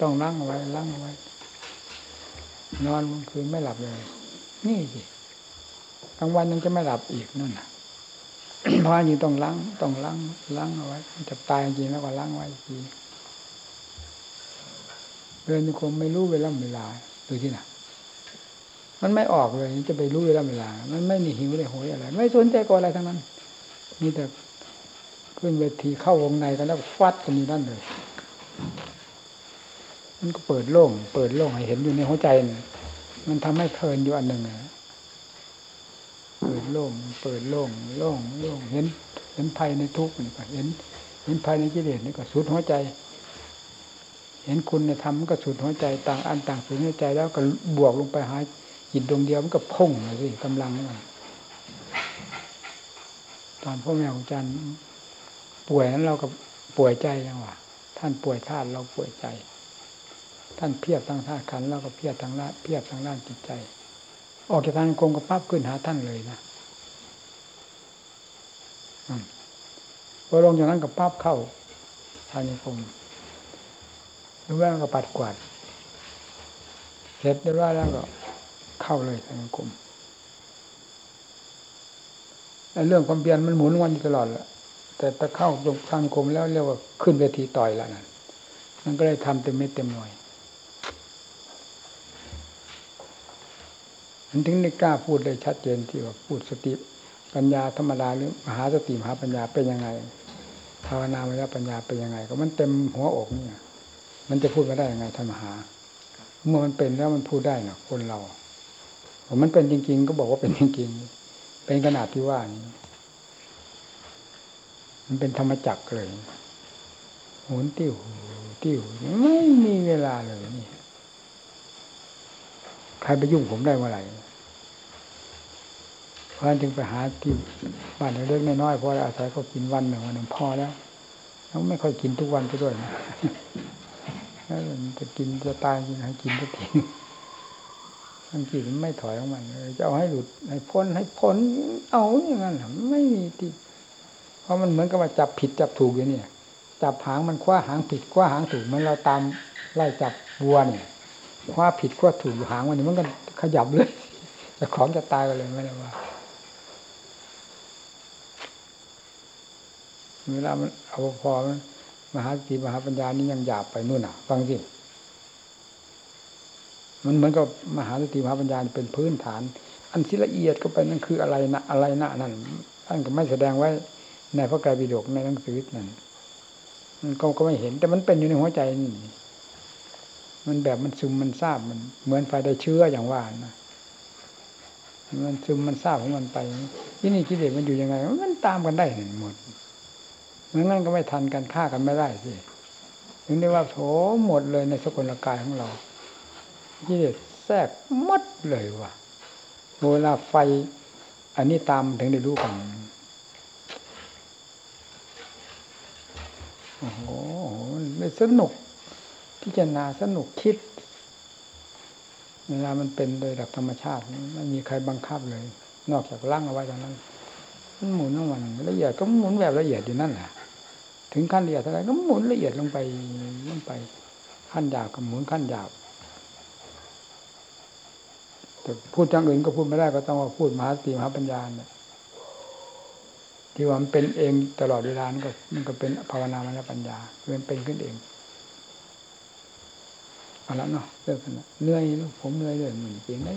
ต้องล้างเอาไว้ล้างเอาไว้ นอนมันคือไม่หลับเลย นี่สิกลางวันยังจะไม่หลับอีกนั่นน่ะ เพราะยิงต้องล้างต้องล้างล้างเอาไว้จะตายจริงแล้วก็ล้างไว้ทีเดินคงไม่รู้เวลาเวลาดูที่ไหนมันไม่ออกเลยจะไปรู้เวลาเวลา มันไม่มีหิวเลยโหยอะไร ไม่สนใจกับอะไรทั้งนั้น มีแต่ขึ้นเวทีเข้าวงในกันแล้วฟัดกันนี่นั่นเลย มันก็เปิดโล่ง เปิดโล่งให้เห็นอยู่ในหัวใจ มันทำให้เพลินอยู่อันหนึ่ง เปิดโล่งเปิดโล่งโล่งโล่งเห็น เห็นภัยในทุกข์นี่ก็เห็น เห็นภัยในกิเลสนี่ก็สุดหัวใจ เห็นคุณในธรรมมันก็สุดหัวใจต่างอันต่างสุดหัวใจแล้วก็บวกลงไปหาจิตดวงเดียวมันก็พุ่งเลยสิกำลังมันตอนพ่อแม่ของจันป่วยนั้นเราก็ป่วยใจยังวะท่านป่วยธาตุเราป่วยใจ ท่านเพียบทางธาตุขันเราก็เพียบทางละเพียบทางด้านจิตใจ ออกจากทางกรมก็ปั๊บขึ้นหาท่านเลยนะพอลงจากนั้นก็ปั๊บเข้าทางนิคมรู้ว่าก็ปัดกวาดเสร็จได้ว่าแล้วก็เข้าเลยสังคมเรื่องความเพียรมันหมุนวันอยู่ตลอดแหละแต่ถ้าเข้าตรงสังคมแล้วเรียกว่าขึ้นเวทีต่อยแล้วนั่นมันก็เลยทำเต็มเม็ดเต็มหน่วย มันถึงได้กล้าพูดได้ชัดเจนที่ว่าพูดสติปัญญาธรรมดาหรือมหาสติมหาปัญญาเป็นยังไงภาวนามยปัญญาเป็นยังไง ก็มันเต็มหัวอกเนี่ย มันจะพูดมาได้ยังไงท่านมหา เมื่อมันเป็นแล้วมันพูดได้เนาะคนเราผมมันเป็นจริง ๆ ก็บอกว่าเป็นจริงๆเป็นขนาดที่ว่านี้มันเป็นธรรมจักรเลยหมุนติ้วติ้วไม่มีเวลาเลยนี่ ใครไปยุ่งผมได้เมื่อไหร่ เพราะนั้นจึงไปหาที่บ้านเล็กๆน้อยๆเพราะอาศัยเขากินวันหนึ่งวันหนึ่งพอแล้วแล้วไม่ค่อยกินทุกวันไปด้วยนะแล้วมันจะกินจะตายกินให้กินทุกทีมันกินไม่ถอยของมันเลยจะเอาให้หลุดให้พ้นให้พ้นเอาอย่างนั้นไม่มีที่เพราะมันเหมือนกับว่าจับผิดจับถูกอยู่เนี่ย จับหางมันคว้าหางผิดคว้าหางถูกมันเราตามไล่จับวัวเนี่ยคว้าผิดคว้าถูกหางมันมันก็ขยับเลยแต่ของจะตายกันเลยไม่ได้ว่า เวลามันเอาพอมหาสติมหาปัญญานี่ยังหยาบไปนู่นอะ ฟังสิมันเหมือนกับมหาสติมหาปัญญาเป็นพื้นฐาน อันที่ละเอียดก็ไปนั่นคืออะไรนะอะไรนะนั่นท่านก็ไม่แสดงไว้ในพระไตรปิฎกในหนังสือนั่นมันก็ก็ไม่เห็น แต่มันเป็นอยู่ในหัวใจนี่มันแบบมันซึมมันทราบมัน เหมือนไฟได้เชื้ออย่างว่านะมันซึมมันทราบของมันไปที่นี่กิเลสมันอยู่ยังไง มันตามกันได้หมด งั้นก็ไม่ทันกันฆ่ากันไม่ได้สิถึงได้ว่าโถหมดเลยในสกุลกายของเรากิเลสแทรกมดเลยว่ะเวลาไฟ อันนี้ตามถึงได้รู้กันโอ้โหไม่สนุกพิจารณาสนุกคิด เวลามันเป็นโดยหลักธรรมชาติไม่มีใครบังคับเลย นอกจากร่างเอาไว้เท่านั้นมันหมุนของมันละเอียดก็หมุนแบบละเอียดอยู่นั่นแหละ ถึงขั้นละเอียดเท่าไรก็หมุนละเอียดลงไปลงไป ขั้นหยาบก็หมุนขั้นหยาบแต่พูดอย่างอื่นก็พูดไม่ได้ก็ต้องมาพูดมหาสติมหาปัญญาเนี่ยที่ว่ามันเป็นเองตลอดเวลามันก็มันก็เป็นภาวนามยปัญญามันเป็นขึ้นเองเอาละเนาะเลิกกันเหนื่อยผมเหนื่อยเลยเหมือนเพียงได้